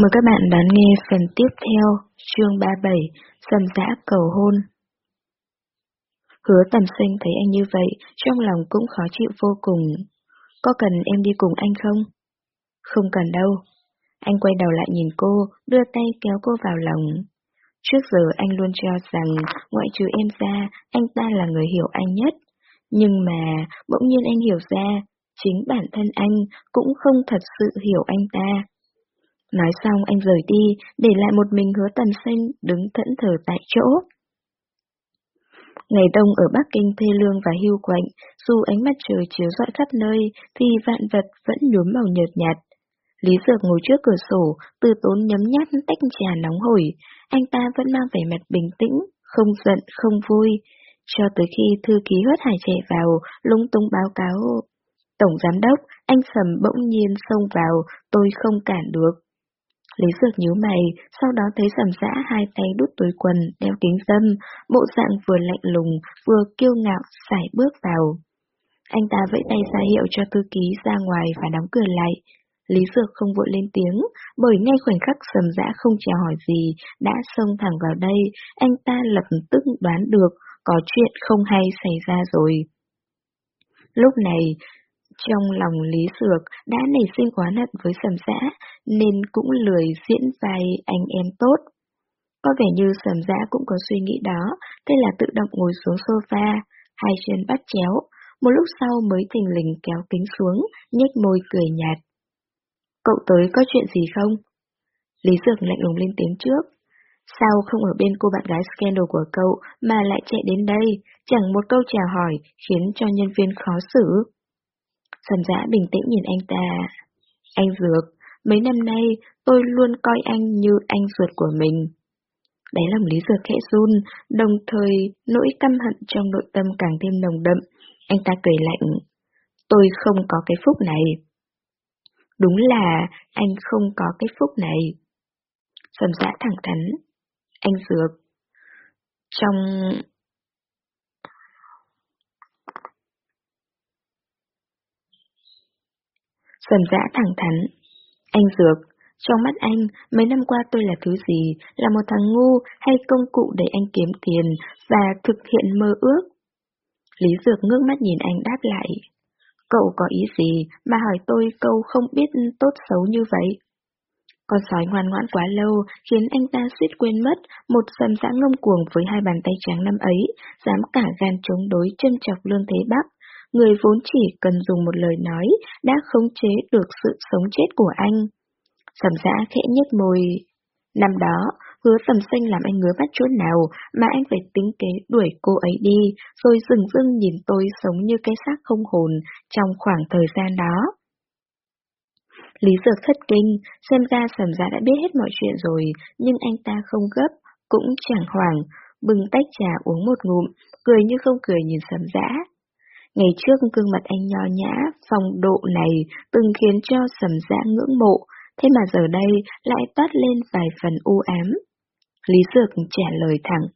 Mời các bạn đón nghe phần tiếp theo, chương 37, Sầm dã cầu hôn. Hứa tầm sinh thấy anh như vậy, trong lòng cũng khó chịu vô cùng. Có cần em đi cùng anh không? Không cần đâu. Anh quay đầu lại nhìn cô, đưa tay kéo cô vào lòng. Trước giờ anh luôn cho rằng, ngoại trừ em ra, anh ta là người hiểu anh nhất. Nhưng mà, bỗng nhiên anh hiểu ra, chính bản thân anh cũng không thật sự hiểu anh ta. Nói xong anh rời đi, để lại một mình hứa tần sinh đứng thẫn thờ tại chỗ. Ngày đông ở Bắc Kinh thê lương và hưu quạnh, dù ánh mặt trời chiếu rọi khắp nơi, thì vạn vật vẫn nhuốm màu nhợt nhạt. Lý Dược ngồi trước cửa sổ, từ tốn nhấm nháp tách trà nóng hổi, anh ta vẫn mang vẻ mặt bình tĩnh, không giận, không vui, cho tới khi thư ký hớt hải chạy vào, lung tung báo cáo. Tổng giám đốc, anh Sầm bỗng nhiên xông vào, tôi không cản được. Lý Dược nhíu mày, sau đó thấy sầm dã hai tay đút túi quần, đeo kính dâm, bộ dạng vừa lạnh lùng, vừa kiêu ngạo, sải bước vào. Anh ta vẫy tay ra hiệu cho thư ký ra ngoài và đóng cửa lại. Lý Dược không vội lên tiếng, bởi ngay khoảnh khắc sầm dã không chào hỏi gì, đã xông thẳng vào đây, anh ta lập tức đoán được, có chuyện không hay xảy ra rồi. Lúc này, trong lòng Lý Dược đã nảy sinh quá nặng với sầm Dã, nên cũng lười diễn vai anh em tốt. Có vẻ như sầm Dã cũng có suy nghĩ đó, thế là tự động ngồi xuống sofa, hai chân bắt chéo, một lúc sau mới thình lình kéo kính xuống, nhếch môi cười nhạt. Cậu tới có chuyện gì không? Lý Dược lạnh lùng lên tiếng trước. Sao không ở bên cô bạn gái scandal của cậu mà lại chạy đến đây, chẳng một câu chào hỏi khiến cho nhân viên khó xử. Sầm giã bình tĩnh nhìn anh ta. Anh Dược, mấy năm nay tôi luôn coi anh như anh ruột của mình. Đáy lòng Lý Dược khẽ run, đồng thời nỗi căm hận trong nội tâm càng thêm nồng đậm. Anh ta cười lạnh. Tôi không có cái phúc này. Đúng là anh không có cái phúc này. Sầm giã thẳng thắn. Anh Dược. Trong Sầm dã thẳng thắn. Anh Dược, trong mắt anh, mấy năm qua tôi là thứ gì, là một thằng ngu hay công cụ để anh kiếm tiền và thực hiện mơ ước? Lý Dược ngước mắt nhìn anh đáp lại. Cậu có ý gì mà hỏi tôi câu không biết tốt xấu như vậy? Con sói ngoan ngoãn quá lâu khiến anh ta suýt quên mất một sầm dã ngông cuồng với hai bàn tay trắng năm ấy, dám cả gan chống đối chân chọc lương thế bắc người vốn chỉ cần dùng một lời nói đã khống chế được sự sống chết của anh. Sầm giã khẽ nhếch môi. Năm đó, hứa tầm xanh làm anh ngứa bắt chỗ nào mà anh phải tính kế đuổi cô ấy đi, rồi dừng dưng nhìn tôi sống như cái xác không hồn trong khoảng thời gian đó. Lý Dược thất kinh, xem ra sầm giã đã biết hết mọi chuyện rồi, nhưng anh ta không gấp, cũng chẳng hoảng, bưng tách trà uống một ngụm, cười như không cười nhìn sầm giã. Ngày trước gương mặt anh nho nhã, phong độ này từng khiến cho sầm dã ngưỡng mộ, thế mà giờ đây lại toát lên vài phần u ám. Lý Dược trả lời thẳng.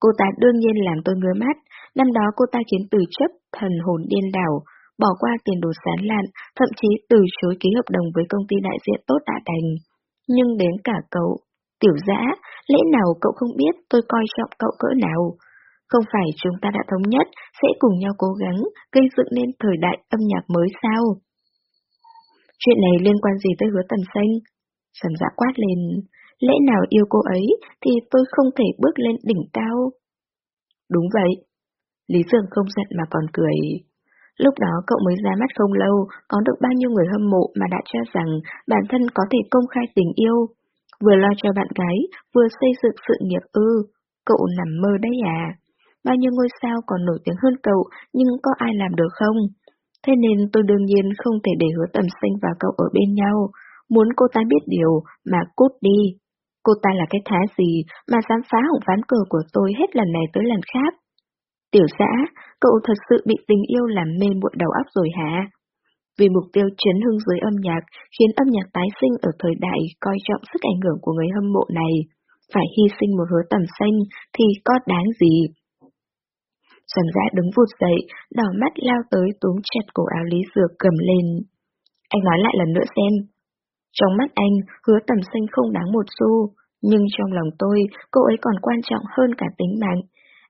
Cô ta đương nhiên làm tôi ngứa mắt, năm đó cô ta khiến từ chấp thần hồn điên đảo, bỏ qua tiền đồ sán lạn, thậm chí từ chối ký hợp đồng với công ty đại diện tốt đã đành. Nhưng đến cả cậu, tiểu dã, lẽ nào cậu không biết tôi coi trọng cậu cỡ nào? Không phải chúng ta đã thống nhất sẽ cùng nhau cố gắng gây dựng nên thời đại âm nhạc mới sao? Chuyện này liên quan gì tới hứa tần xanh? Sầm dạ quát lên, lẽ nào yêu cô ấy thì tôi không thể bước lên đỉnh cao? Đúng vậy. Lý Dương không giận mà còn cười. Lúc đó cậu mới ra mắt không lâu, có được bao nhiêu người hâm mộ mà đã cho rằng bản thân có thể công khai tình yêu. Vừa lo cho bạn gái, vừa xây dựng sự nghiệp ư. Cậu nằm mơ đấy à? Bao nhiêu ngôi sao còn nổi tiếng hơn cậu, nhưng có ai làm được không? Thế nên tôi đương nhiên không thể để hứa tầm xanh và cậu ở bên nhau, muốn cô ta biết điều mà cút đi. Cô ta là cái thá gì mà dám phá hỏng ván cờ của tôi hết lần này tới lần khác? Tiểu xã, cậu thật sự bị tình yêu làm mê muội đầu óc rồi hả? Vì mục tiêu chấn hưng dưới âm nhạc khiến âm nhạc tái sinh ở thời đại coi trọng sức ảnh hưởng của người hâm mộ này. Phải hy sinh một hứa tầm xanh thì có đáng gì? Sầm giã đứng vụt dậy, đỏ mắt lao tới túm chặt cổ áo Lý Dược cầm lên. Anh nói lại lần nữa xem. Trong mắt anh, hứa tầm xanh không đáng một xu, nhưng trong lòng tôi, cô ấy còn quan trọng hơn cả tính mạng.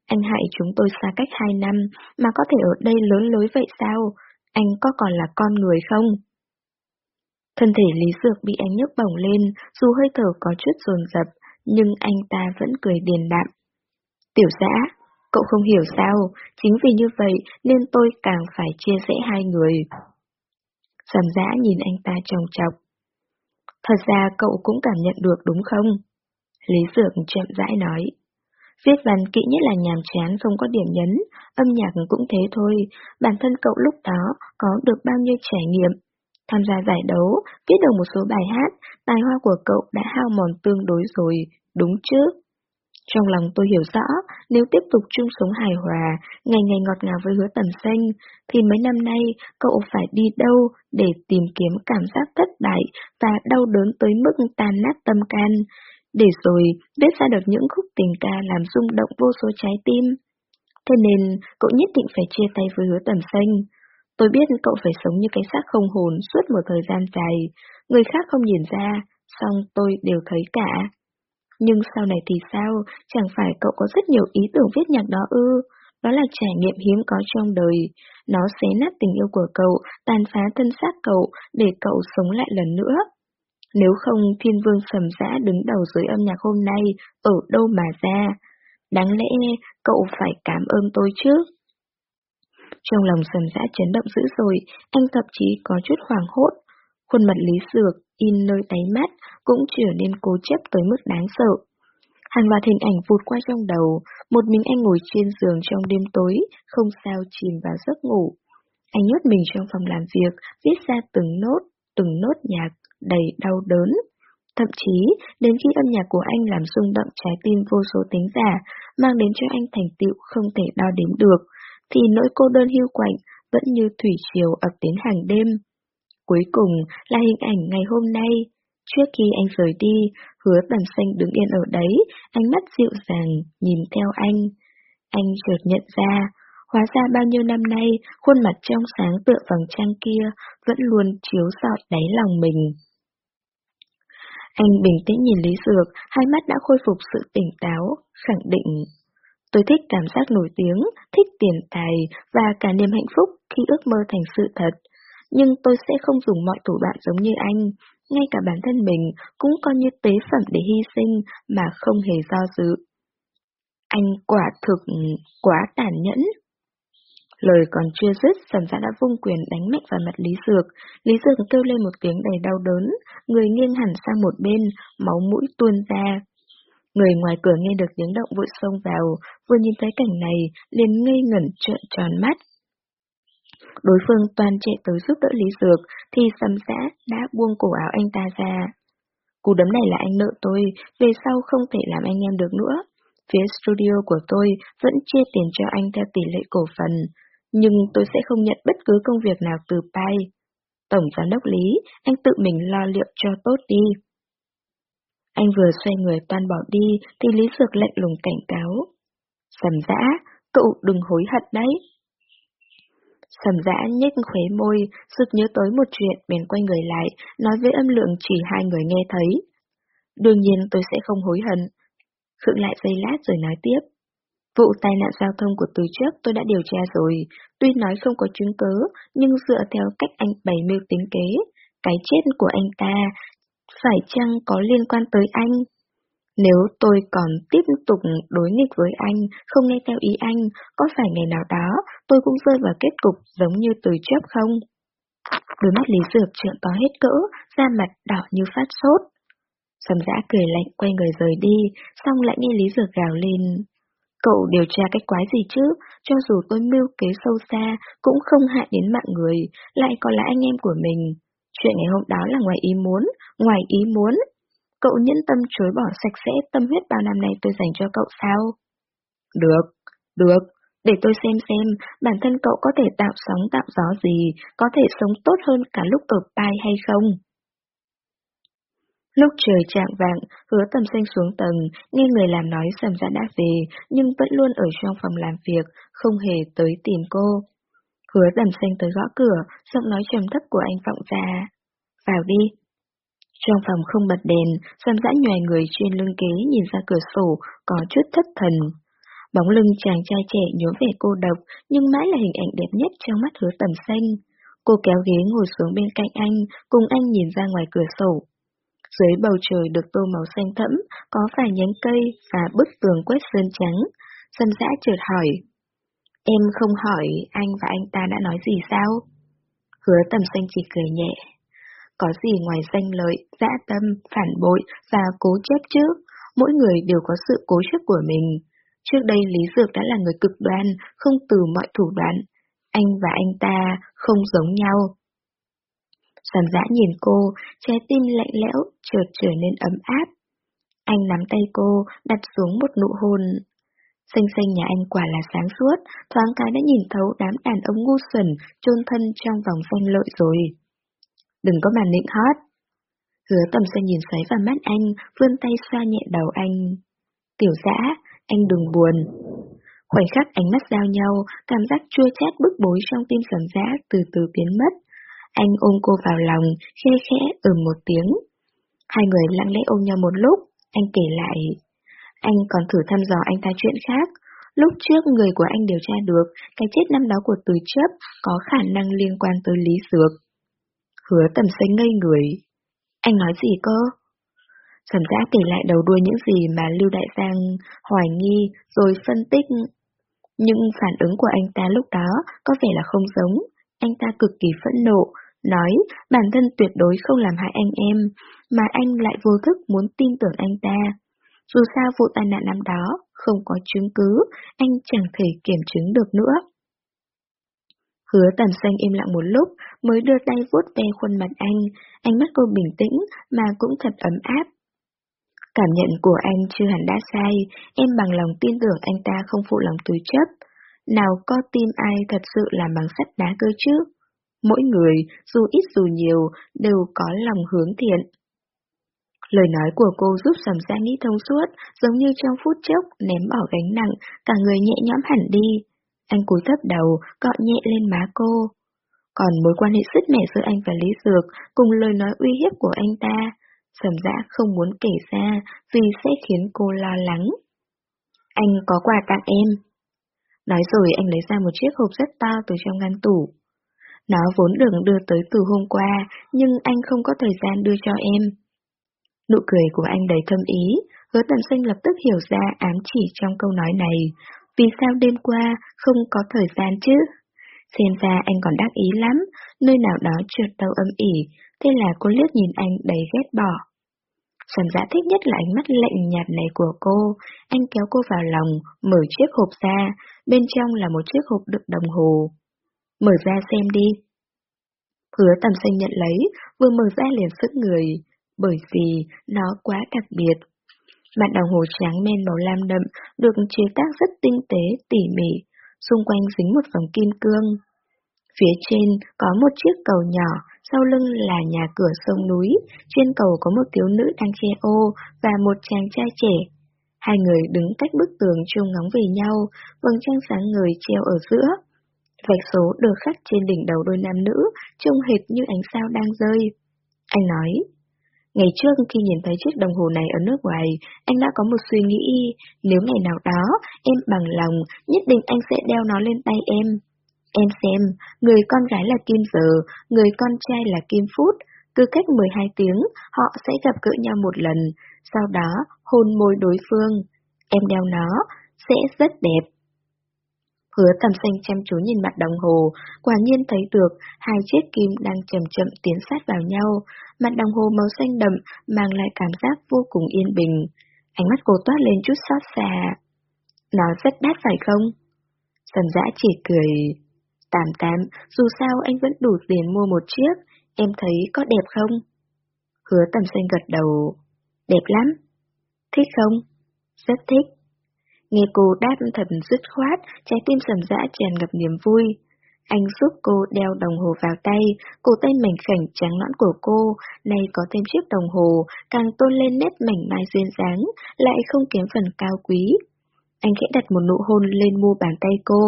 Anh hại chúng tôi xa cách hai năm, mà có thể ở đây lớn lối vậy sao? Anh có còn là con người không? Thân thể Lý Dược bị anh nhấc bổng lên, dù hơi thở có chút dồn dập, nhưng anh ta vẫn cười điềm đạm. Tiểu giã, cậu không hiểu sao, chính vì như vậy nên tôi càng phải chia rẽ hai người. Sầm giã nhìn anh ta trồng chọc. Thật ra cậu cũng cảm nhận được đúng không? Lý Dược chậm rãi nói. Viết văn kỹ nhất là nhàm chán không có điểm nhấn, âm nhạc cũng thế thôi, bản thân cậu lúc đó có được bao nhiêu trải nghiệm. Tham gia giải đấu, viết được một số bài hát, tài hoa của cậu đã hao mòn tương đối rồi, đúng chứ? Trong lòng tôi hiểu rõ, nếu tiếp tục chung sống hài hòa, ngày ngày ngọt ngào với hứa tầm xanh, thì mấy năm nay cậu phải đi đâu để tìm kiếm cảm giác thất bại và đau đớn tới mức tan nát tâm can, để rồi viết ra được những khúc tình ca làm rung động vô số trái tim. Thế nên, cậu nhất định phải chia tay với hứa tầm xanh. Tôi biết cậu phải sống như cái xác không hồn suốt một thời gian dài, người khác không nhìn ra, song tôi đều thấy cả. Nhưng sau này thì sao, chẳng phải cậu có rất nhiều ý tưởng viết nhạc đó ư? Đó là trải nghiệm hiếm có trong đời. Nó xé nát tình yêu của cậu, tàn phá thân xác cậu, để cậu sống lại lần nữa. Nếu không thiên vương sầm dã đứng đầu dưới âm nhạc hôm nay, ở đâu mà ra? Đáng lẽ cậu phải cảm ơn tôi chứ? Trong lòng sầm dã chấn động dữ rồi, anh thậm chí có chút hoảng hốt. Khuôn mặt lý dược, in nơi đáy mắt, cũng trở nên cố chấp tới mức đáng sợ. Hàng loạt hình ảnh vụt qua trong đầu, một mình anh ngồi trên giường trong đêm tối, không sao chìm vào giấc ngủ. Anh nhốt mình trong phòng làm việc, viết ra từng nốt, từng nốt nhạc, đầy đau đớn. Thậm chí, đến khi âm nhạc của anh làm rung động trái tim vô số tính giả, mang đến cho anh thành tựu không thể đo đếm được, thì nỗi cô đơn hưu quạnh vẫn như thủy triều ập đến hàng đêm. Cuối cùng là hình ảnh ngày hôm nay. Trước khi anh rời đi, hứa tầm xanh đứng yên ở đấy, ánh mắt dịu dàng, nhìn theo anh. Anh chợt nhận ra, hóa ra bao nhiêu năm nay, khuôn mặt trong sáng tựa vầng trăng kia vẫn luôn chiếu rọi đáy lòng mình. Anh bình tĩnh nhìn Lý Dược, hai mắt đã khôi phục sự tỉnh táo, khẳng định. Tôi thích cảm giác nổi tiếng, thích tiền tài và cả niềm hạnh phúc khi ước mơ thành sự thật. Nhưng tôi sẽ không dùng mọi thủ đoạn giống như anh, ngay cả bản thân mình cũng coi như tế phẩm để hy sinh mà không hề do dự. Anh quả thực quá tàn nhẫn. Lời còn chưa dứt, sầm giã đã vung quyền đánh mạnh vào mặt Lý Dược. Lý Dược kêu lên một tiếng đầy đau đớn, người nghiêng hẳn sang một bên, máu mũi tuôn ra. Người ngoài cửa nghe được tiếng động vội xông vào, vừa nhìn thấy cảnh này, liền ngây ngẩn trợn tròn mắt. Đối phương toàn chạy tới giúp đỡ Lý Dược, thì sầm giã đã buông cổ áo anh ta ra. Cú đấm này là anh nợ tôi, về sau không thể làm anh em được nữa. Phía studio của tôi vẫn chia tiền cho anh theo tỷ lệ cổ phần, nhưng tôi sẽ không nhận bất cứ công việc nào từ Pai. Tổng giám đốc Lý, anh tự mình lo liệu cho tốt đi. Anh vừa xoay người toàn bỏ đi, thì Lý Dược lạnh lùng cảnh cáo. Sầm dã, cậu đừng hối hận đấy. Sầm dã nhếch khóe môi, sực nhớ tới một chuyện bèn quay người lại, nói với âm lượng chỉ hai người nghe thấy. Đương nhiên tôi sẽ không hối hận. Khựng lại giây lát rồi nói tiếp. Vụ tai nạn giao thông của từ trước tôi đã điều tra rồi, tuy nói không có chứng cứ, nhưng dựa theo cách anh bày mưu tính kế, cái chết của anh ta phải chăng có liên quan tới anh? Nếu tôi còn tiếp tục đối nghịch với anh, không nghe theo ý anh, có phải ngày nào đó tôi cũng rơi vào kết cục giống như từ trước không? Đôi mắt Lý Dược trợn to hết cỡ, da mặt đỏ như phát sốt. Sầm giã cười lạnh quay người rời đi, xong lại nghe Lý Dược gào lên. Cậu điều tra cách quái gì chứ, cho dù tôi mưu kế sâu xa, cũng không hại đến mạng người, lại còn là anh em của mình. Chuyện ngày hôm đó là ngoài ý muốn, ngoài ý muốn. Cậu nhẫn tâm chối bỏ sạch sẽ tâm huyết bao năm nay tôi dành cho cậu sao? Được, được, để tôi xem xem bản thân cậu có thể tạo sóng tạo gió gì, có thể sống tốt hơn cả lúc ở pai hay không. Lúc trời trạng vạng, hứa tầm xanh xuống tầng, nghe người làm nói sầm ra đã về, nhưng vẫn luôn ở trong phòng làm việc, không hề tới tìm cô. Hứa tầm xanh tới gõ cửa, giọng nói trầm thấp của anh vọng ra. Vào đi. Trong phòng không bật đèn, Sam dã nhòe người trên lưng ghế nhìn ra cửa sổ, có chút thất thần. Bóng lưng chàng trai trẻ nhớ vẻ cô độc, nhưng mãi là hình ảnh đẹp nhất trong mắt hứa tầm xanh. Cô kéo ghế ngồi xuống bên cạnh anh, cùng anh nhìn ra ngoài cửa sổ. Dưới bầu trời được tô màu xanh thẫm, có vài nhánh cây và bức tường quét sơn trắng. Sam dã chợt hỏi. Em không hỏi anh và anh ta đã nói gì sao? Hứa tầm xanh chỉ cười nhẹ. Có gì ngoài danh lợi, dã tâm, phản bội và cố chấp chứ? Mỗi người đều có sự cố chấp của mình. Trước đây Lý Dược đã là người cực đoan, không từ mọi thủ đoạn. Anh và anh ta không giống nhau. Sầm dã nhìn cô, trái tim lạnh lẽo, chợt trở nên ấm áp. Anh nắm tay cô, đặt xuống một nụ hôn. Xanh xanh nhà anh quả là sáng suốt, thoáng cái đã nhìn thấu đám đàn ông ngu xuẩn, chôn thân trong vòng danh lợi rồi. Đừng có mà nịnh hót. Hứa tầm xanh nhìn xoáy vào mắt anh, vươn tay xoa nhẹ đầu anh. Tiểu dã, anh đừng buồn. Khoảnh khắc ánh mắt giao nhau, cảm giác chua chát bức bối trong tim sầm dã từ từ biến mất. Anh ôm cô vào lòng, khe khẽ ừm một tiếng. Hai người lặng lẽ ôm nhau một lúc, anh kể lại. Anh còn thử thăm dò anh ta chuyện khác. Lúc trước người của anh điều tra được, cái chết năm đó của Từ Chấp có khả năng liên quan tới Lý Dược. Hứa tầm xanh ngây người. Anh nói gì cơ? thẩm giã kể lại đầu đuôi những gì mà Lưu Đại Giang hoài nghi rồi phân tích. Nhưng phản ứng của anh ta lúc đó có vẻ là không giống. Anh ta cực kỳ phẫn nộ, nói bản thân tuyệt đối không làm hại anh em, mà anh lại vô thức muốn tin tưởng anh ta. Dù sao vụ tai nạn năm đó, không có chứng cứ, anh chẳng thể kiểm chứng được nữa. Hứa tầm xanh im lặng một lúc, mới đưa tay vuốt ve khuôn mặt anh, ánh mắt cô bình tĩnh mà cũng thật ấm áp. Cảm nhận của anh chưa hẳn đã sai, em bằng lòng tin tưởng anh ta không phụ lòng túi chấp. Nào có tim ai thật sự là bằng sắt đá cơ chứ? Mỗi người, dù ít dù nhiều, đều có lòng hướng thiện. Lời nói của cô giúp sầm ra nghĩ thông suốt, giống như trong phút chốc ném bỏ gánh nặng, cả người nhẹ nhõm hẳn đi. Anh cúi thấp đầu, cọ nhẹ lên má cô. Còn mối quan hệ sứt mẻ giữa anh và Lý Dược, cùng lời nói uy hiếp của anh ta, sầm dã không muốn kể ra vì sẽ khiến cô lo lắng. Anh có quà tặng em. Nói rồi anh lấy ra một chiếc hộp rất to từ trong ngăn tủ. Nó vốn được đưa tới từ hôm qua, nhưng anh không có thời gian đưa cho em. Nụ cười của anh đầy thâm ý, hứa Tầm sinh lập tức hiểu ra ám chỉ trong câu nói này. Vì sao đêm qua không có thời gian chứ? Xem ra anh còn đắc ý lắm, nơi nào đó trượt tàu âm ỉ, thế là cô liếc nhìn anh đầy ghét bỏ. Sầm giả thích nhất là ánh mắt lạnh nhạt này của cô, anh kéo cô vào lòng, mở chiếc hộp ra, bên trong là một chiếc hộp đựng đồng hồ. Mở ra xem đi. Hứa tầm xanh nhận lấy, vừa mở ra liền sức người, bởi vì nó quá đặc biệt. Mặt đồng hồ trắng men màu lam đậm được chế tác rất tinh tế, tỉ mỉ, xung quanh dính một vòng kim cương. Phía trên có một chiếc cầu nhỏ, sau lưng là nhà cửa sông núi, trên cầu có một thiếu nữ đang che ô và một chàng trai trẻ. Hai người đứng cách bức tường chung ngóng về nhau, vầng trăng sáng người treo ở giữa. Vạch số được khắc trên đỉnh đầu đôi nam nữ, trông hệt như ánh sao đang rơi. Anh nói, Ngày trước khi nhìn thấy chiếc đồng hồ này ở nước ngoài, anh đã có một suy nghĩ, nếu ngày nào đó em bằng lòng, nhất định anh sẽ đeo nó lên tay em. Em xem, người con gái là Kim Giờ, người con trai là Kim Phút, cứ cách 12 tiếng, họ sẽ gặp gỡ nhau một lần, sau đó hôn môi đối phương. Em đeo nó, sẽ rất đẹp. Hứa tầm xanh chăm chú nhìn mặt đồng hồ, quả nhiên thấy được hai chiếc kim đang chậm chậm tiến sát vào nhau, mặt đồng hồ màu xanh đậm mang lại cảm giác vô cùng yên bình. Ánh mắt cô toát lên chút xót xa. Nó rất đắt phải không? Sầm dã chỉ cười. Tạm tạm, dù sao anh vẫn đủ tiền mua một chiếc, em thấy có đẹp không? Hứa tầm xanh gật đầu. Đẹp lắm. Thích không? Rất thích. Nghe cô đáp thật dứt khoát, trái tim sầm dã tràn ngập niềm vui. Anh giúp cô đeo đồng hồ vào tay, cổ tay mảnh khảnh trắng nõn của cô, nay có thêm chiếc đồng hồ, càng tôn lên nét mảnh mai duyên dáng, lại không kém phần cao quý. Anh khẽ đặt một nụ hôn lên mu bàn tay cô,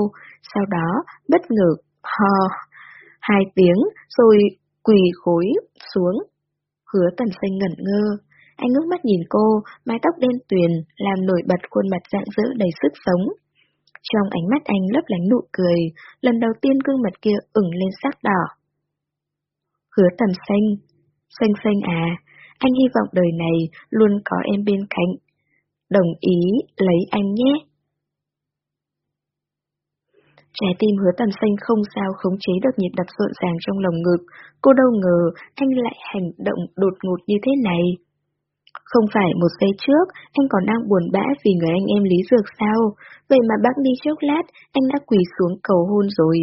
sau đó, bất ngờ, hò hai tiếng, rồi quỳ khối xuống. Hứa tầm xanh ngẩn ngơ. Anh ngước mắt nhìn cô, mái tóc đen tuyền, làm nổi bật khuôn mặt dạng dỡ đầy sức sống. Trong ánh mắt anh lấp lánh nụ cười, lần đầu tiên gương mặt kia ửng lên sắc đỏ. Hứa tầm xanh, xanh xanh à, anh hy vọng đời này luôn có em bên cạnh. Đồng ý lấy anh nhé. Trái tim hứa tầm xanh không sao khống chế được nhịp đập rộn ràng trong lồng ngực. Cô đâu ngờ anh lại hành động đột ngột như thế này. Không phải một giây trước, anh còn đang buồn bã vì người anh em Lý Dược sao? Vậy mà bác đi chốc lát, anh đã quỳ xuống cầu hôn rồi.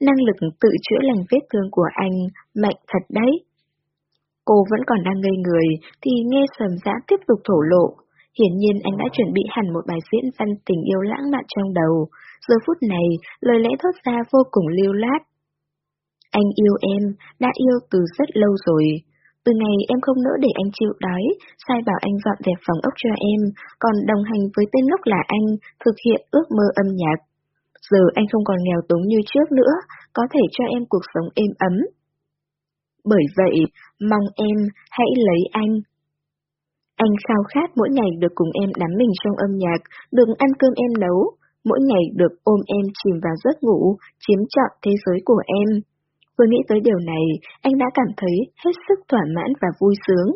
Năng lực tự chữa lành vết thương của anh, mạnh thật đấy. Cô vẫn còn đang ngây người, thì nghe sầm giã tiếp tục thổ lộ. Hiển nhiên anh đã chuẩn bị hẳn một bài diễn văn tình yêu lãng mạn trong đầu. Giờ phút này, lời lẽ thốt ra vô cùng lưu lát. Anh yêu em, đã yêu từ rất lâu rồi. Từ ngày em không nỡ để anh chịu đói, sai bảo anh dọn dẹp phòng ốc cho em, còn đồng hành với tên lúc là anh, thực hiện ước mơ âm nhạc. Giờ anh không còn nghèo túng như trước nữa, có thể cho em cuộc sống êm ấm. Bởi vậy, mong em hãy lấy anh. Anh khao khát mỗi ngày được cùng em đắm mình trong âm nhạc, được ăn cơm em nấu, mỗi ngày được ôm em chìm vào giấc ngủ, chiếm trọn thế giới của em. Vừa nghĩ tới điều này, anh đã cảm thấy hết sức thỏa mãn và vui sướng.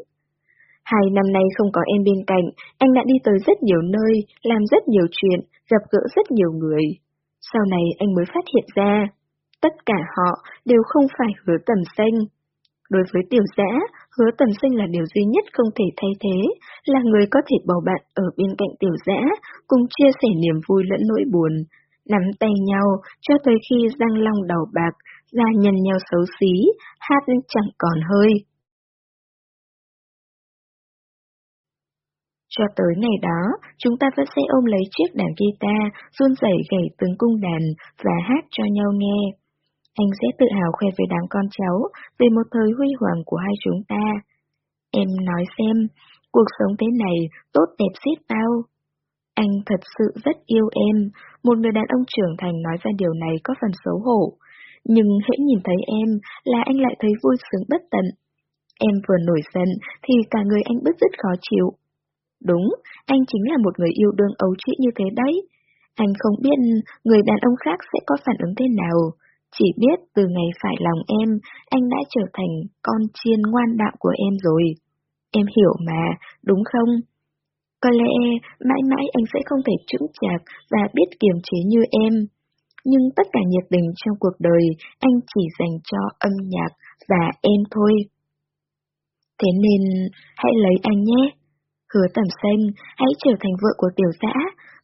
Hai năm nay không có em bên cạnh, anh đã đi tới rất nhiều nơi, làm rất nhiều chuyện, gặp gỡ rất nhiều người. Sau này anh mới phát hiện ra, tất cả họ đều không phải hứa tầm xanh. Đối với tiểu giã, hứa tầm xanh là điều duy nhất không thể thay thế, là người có thể bầu bạn ở bên cạnh tiểu giã, cùng chia sẻ niềm vui lẫn nỗi buồn, nắm tay nhau cho tới khi răng long đầu bạc, da nhân nhau xấu xí, hát chẳng còn hơi. Cho tới ngày đó, chúng ta vẫn sẽ ôm lấy chiếc đàn guitar, run rẩy gảy từng cung đàn và hát cho nhau nghe. Anh sẽ tự hào khoe với đám con cháu về một thời huy hoàng của hai chúng ta. Em nói xem, cuộc sống thế này tốt đẹp xiết bao. Anh thật sự rất yêu em, một người đàn ông trưởng thành nói ra điều này có phần xấu hổ. Nhưng hễ nhìn thấy em là anh lại thấy vui sướng bất tận. Em vừa nổi giận thì cả người anh bứt rất khó chịu. Đúng, anh chính là một người yêu đương ấu trĩ như thế đấy. Anh không biết người đàn ông khác sẽ có phản ứng thế nào. Chỉ biết từ ngày phải lòng em, anh đã trở thành con chiên ngoan đạo của em rồi. Em hiểu mà, đúng không? Có lẽ mãi mãi anh sẽ không thể chững chạc và biết kiềm chế như em. Nhưng tất cả nhiệt tình trong cuộc đời anh chỉ dành cho âm nhạc và em thôi. Thế nên, hãy lấy anh nhé. Hứa tầm xanh, hãy trở thành vợ của tiểu giã.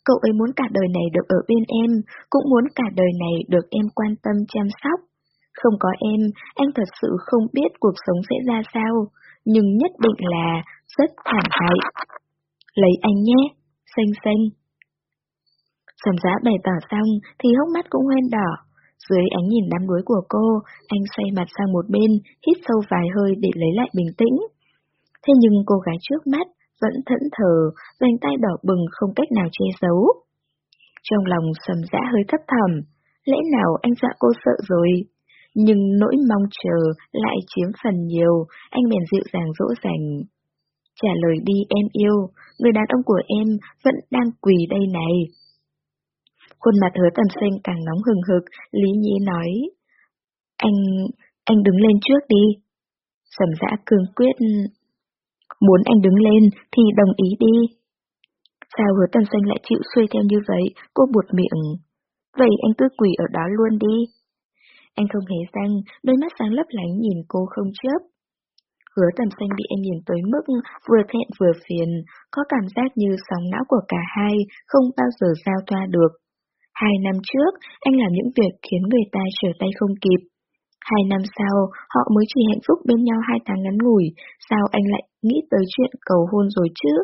Cậu ấy muốn cả đời này được ở bên em, cũng muốn cả đời này được em quan tâm chăm sóc. Không có em, anh thật sự không biết cuộc sống sẽ ra sao, nhưng nhất định là rất thảm hại. Lấy anh nhé, xanh xanh. Sầm giã bày tỏ xong thì hốc mắt cũng hoen đỏ. Dưới ánh nhìn đám đuối của cô, anh xoay mặt sang một bên, hít sâu vài hơi để lấy lại bình tĩnh. Thế nhưng cô gái trước mắt vẫn thẫn thờ, dành tay đỏ bừng không cách nào che giấu. Trong lòng sầm dã hơi thấp thầm, lẽ nào anh dọa cô sợ rồi? Nhưng nỗi mong chờ lại chiếm phần nhiều, anh bèn dịu dàng dỗ dành. Trả lời đi em yêu, người đàn ông của em vẫn đang quỳ đây này. Khuôn mặt hứa tầm xanh càng nóng hừng hực, Lý Nhi nói. Anh, anh đứng lên trước đi. Sầm dã cương quyết. Muốn anh đứng lên thì đồng ý đi. Sao hứa tầm xanh lại chịu xuôi theo như vậy, cô buột miệng. Vậy anh cứ quỳ ở đó luôn đi. Anh không hề răng, đôi mắt sáng lấp lánh nhìn cô không chớp. Hứa tầm xanh bị anh nhìn tới mức vừa thẹn vừa phiền, có cảm giác như sóng não của cả hai không bao giờ giao thoa được. Hai năm trước, anh làm những việc khiến người ta trở tay không kịp. Hai năm sau, họ mới chỉ hạnh phúc bên nhau hai tháng ngắn ngủi, sao anh lại nghĩ tới chuyện cầu hôn rồi chứ?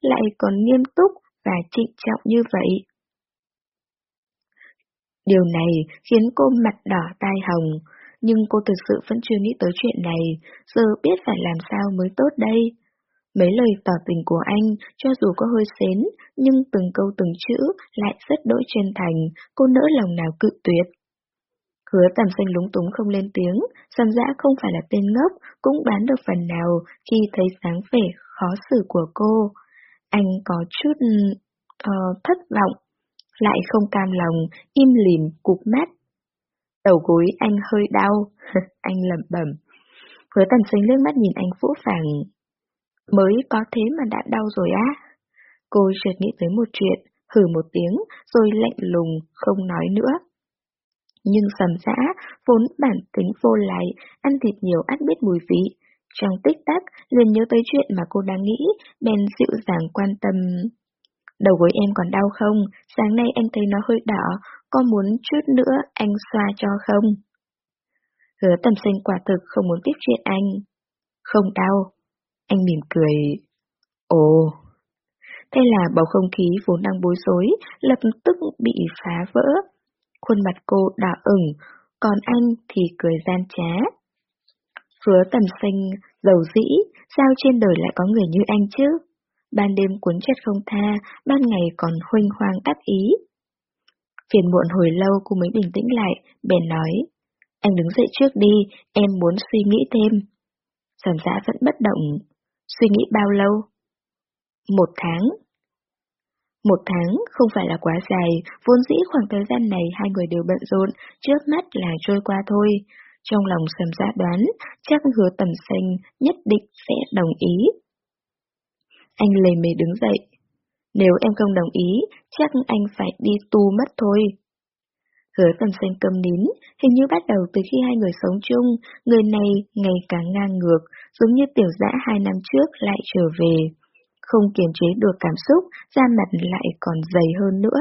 Lại còn nghiêm túc và trịnh trọng như vậy. Điều này khiến cô mặt đỏ tai hồng, nhưng cô thực sự vẫn chưa nghĩ tới chuyện này, giờ biết phải làm sao mới tốt đây. Mấy lời tỏ tình của anh, cho dù có hơi xến, nhưng từng câu từng chữ lại rất đỗi chân thành, cô nỡ lòng nào cự tuyệt. Hứa tầm xanh lúng túng không lên tiếng, sầm dã không phải là tên ngốc, cũng đoán được phần nào khi thấy sáng vẻ khó xử của cô. Anh có chút uh, thất vọng, lại không cam lòng, im lìm, cục mắt. Đầu gối anh hơi đau, anh lẩm bẩm. Hứa tầm xanh lướt mắt nhìn anh phũ phàng. Mới có thế mà đã đau rồi á. Cô chợt nghĩ tới một chuyện, hử một tiếng, rồi lạnh lùng, không nói nữa. Nhưng sầm giã, vốn bản tính vô lại, ăn thịt nhiều ắt biết mùi vị. Trong tích tắc, liền nhớ tới chuyện mà cô đang nghĩ, bèn dịu dàng quan tâm. Đầu gối em còn đau không? Sáng nay anh thấy nó hơi đỏ, có muốn chút nữa anh xoa cho không? Hứa tầm sinh quả thực không muốn tiếp chuyện anh. Không đau. Anh mỉm cười. Ồ. Thế là bầu không khí vốn đang bối rối, lập tức bị phá vỡ. Khuôn mặt cô đỏ ửng, còn anh thì cười gian trá. Hứa tầm sinh, giàu dĩ, sao trên đời lại có người như anh chứ? Ban đêm cuốn chất không tha, ban ngày còn huynh hoang đắc ý. Phiền muộn hồi lâu cô mới bình tĩnh lại, bèn nói. Anh đứng dậy trước đi, em muốn suy nghĩ thêm. Sầm giã vẫn bất động. Suy nghĩ bao lâu? Một tháng. Một tháng không phải là quá dài, vốn dĩ khoảng thời gian này hai người đều bận rộn, trước mắt là trôi qua thôi. Trong lòng sầm giã đoán, chắc hứa tầm xanh nhất định sẽ đồng ý. Anh lề mề đứng dậy. Nếu em không đồng ý, chắc anh phải đi tu mất thôi. Hứa tầm xanh câm nín, hình như bắt đầu từ khi hai người sống chung, người này ngày càng ngang ngược, giống như tiểu dã hai năm trước lại trở về. Không kiềm chế được cảm xúc, da mặt lại còn dày hơn nữa.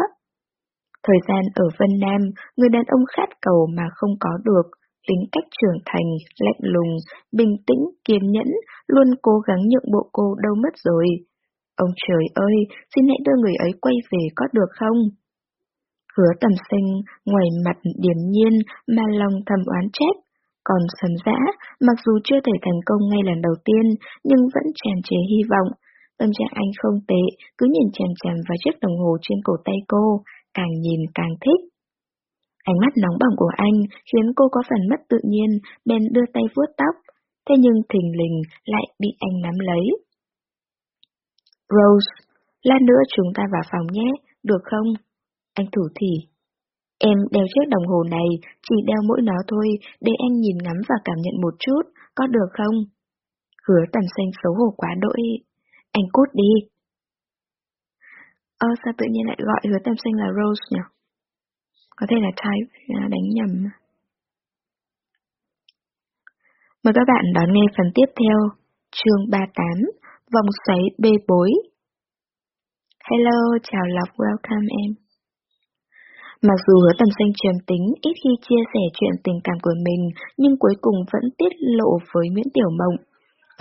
Thời gian ở Vân Nam, người đàn ông khát cầu mà không có được, tính cách trưởng thành, lạnh lùng, bình tĩnh, kiên nhẫn, luôn cố gắng nhượng bộ cô đâu mất rồi. Ông trời ơi, xin hãy đưa người ấy quay về có được không? Hứa tầm sinh, ngoài mặt điềm nhiên mà lòng thầm oán trách. Còn sầm dã, mặc dù chưa thể thành công ngay lần đầu tiên, nhưng vẫn tràn trề hy vọng. Tâm trạng anh không tệ, cứ nhìn chằm chằm vào chiếc đồng hồ trên cổ tay cô, càng nhìn càng thích. Ánh mắt nóng bỏng của anh khiến cô có phần mất tự nhiên, bèn đưa tay vuốt tóc, thế nhưng thình lình lại bị anh nắm lấy. Rose, lát nữa chúng ta vào phòng nhé, được không? Anh thủ thỉ. Em đeo chiếc đồng hồ này, chỉ đeo mỗi nó thôi, để anh nhìn ngắm và cảm nhận một chút, có được không? Hứa tầm xanh xấu hổ quá đỗi. Anh cút đi. Ơ sao tự nhiên lại gọi hứa tầm xanh là Rose nhỉ? Có thể là type, à, đánh nhầm. Mời các bạn đón nghe phần tiếp theo, chương 38, vòng xoáy bê bối. Hello, chào Lộc, welcome em. Mặc dù hứa tầm xanh trầm tính ít khi chia sẻ chuyện tình cảm của mình, nhưng cuối cùng vẫn tiết lộ với Nguyễn Tiểu Mộng.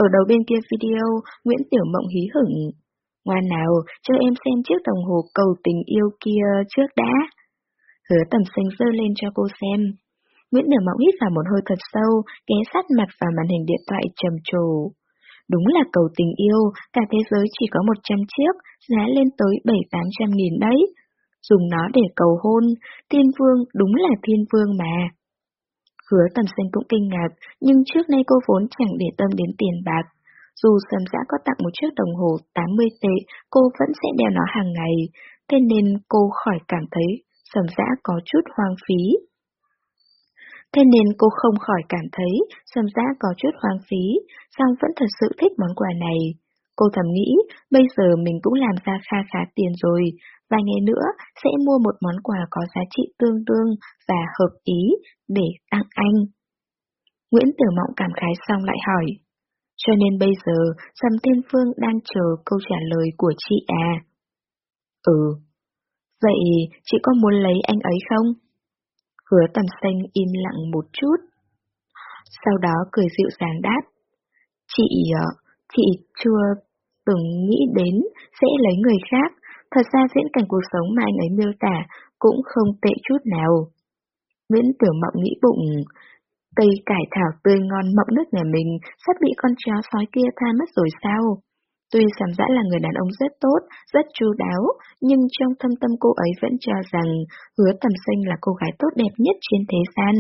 Ở đầu bên kia video, Nguyễn Tiểu Mộng hí hửng. Ngoan nào, cho em xem chiếc đồng hồ cầu tình yêu kia trước đã. Hứa tầm xanh dơ lên cho cô xem. Nguyễn Tiểu Mộng hít vào một hơi thật sâu, ghé sát mặt vào màn hình điện thoại trầm trồ. Đúng là cầu tình yêu, cả thế giới chỉ có 100 chiếc, giá lên tới 7-800 nghìn đấy dùng nó để cầu hôn, thiên vương đúng là thiên vương mà. Hứa tầm xanh cũng kinh ngạc, nhưng trước nay cô vốn chẳng để tâm đến tiền bạc. Dù sầm dã có tặng một chiếc đồng hồ 80 tệ, cô vẫn sẽ đeo nó hàng ngày, thế nên cô khỏi cảm thấy sầm dã có chút hoang phí. Thế nên cô không khỏi cảm thấy sầm dã có chút hoang phí, song vẫn thật sự thích món quà này. Cô thầm nghĩ, bây giờ mình cũng làm ra kha khá tiền rồi, vài ngày nữa sẽ mua một món quà có giá trị tương đương và hợp ý để tặng anh. Nguyễn Tử Mộng cảm khái xong lại hỏi. Cho nên bây giờ, Sầm Thiên Phương đang chờ câu trả lời của chị à? Ừ. Vậy chị có muốn lấy anh ấy không? Hứa tầm xanh im lặng một chút. Sau đó cười dịu dàng đáp. Chị, ờ, chị chưa từng nghĩ đến sẽ lấy người khác, thật ra diễn cảnh cuộc sống mà anh ấy miêu tả cũng không tệ chút nào. Nguyễn Tiểu Mộng nghĩ bụng, cây cải thảo tươi ngon mộng nước nhà mình sắp bị con chó sói kia tha mất rồi sao? Tuy Sàm Dã là người đàn ông rất tốt, rất chu đáo, nhưng trong thâm tâm cô ấy vẫn cho rằng hứa tầm Sinh là cô gái tốt đẹp nhất trên thế gian.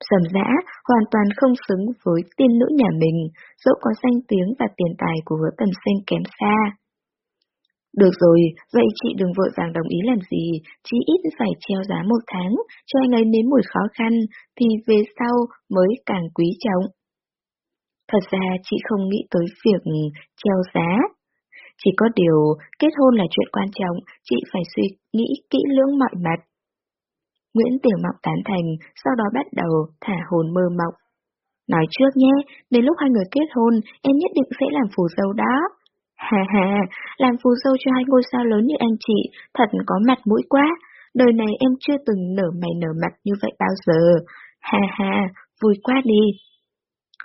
Sầm dã hoàn toàn không xứng với tiên nữ nhà mình, dẫu có danh tiếng và tiền tài của hứa tầm sinh kém xa. Được rồi, vậy chị đừng vội vàng đồng ý làm gì, chỉ ít phải treo giá một tháng, cho anh ấy nếm mùi khó khăn, thì về sau mới càng quý trọng. Thật ra chị không nghĩ tới việc treo giá. Chỉ có điều, kết hôn là chuyện quan trọng, chị phải suy nghĩ kỹ lưỡng mọi mặt. Nguyễn Tiểu Mộng tán thành, sau đó bắt đầu thả hồn mơ mộng. Nói trước nhé, đến lúc hai người kết hôn, em nhất định sẽ làm phù dâu đó. Hà hà, làm phù dâu cho hai ngôi sao lớn như anh chị, thật có mặt mũi quá. Đời này em chưa từng nở mày nở mặt như vậy bao giờ. Hà hà, vui quá đi.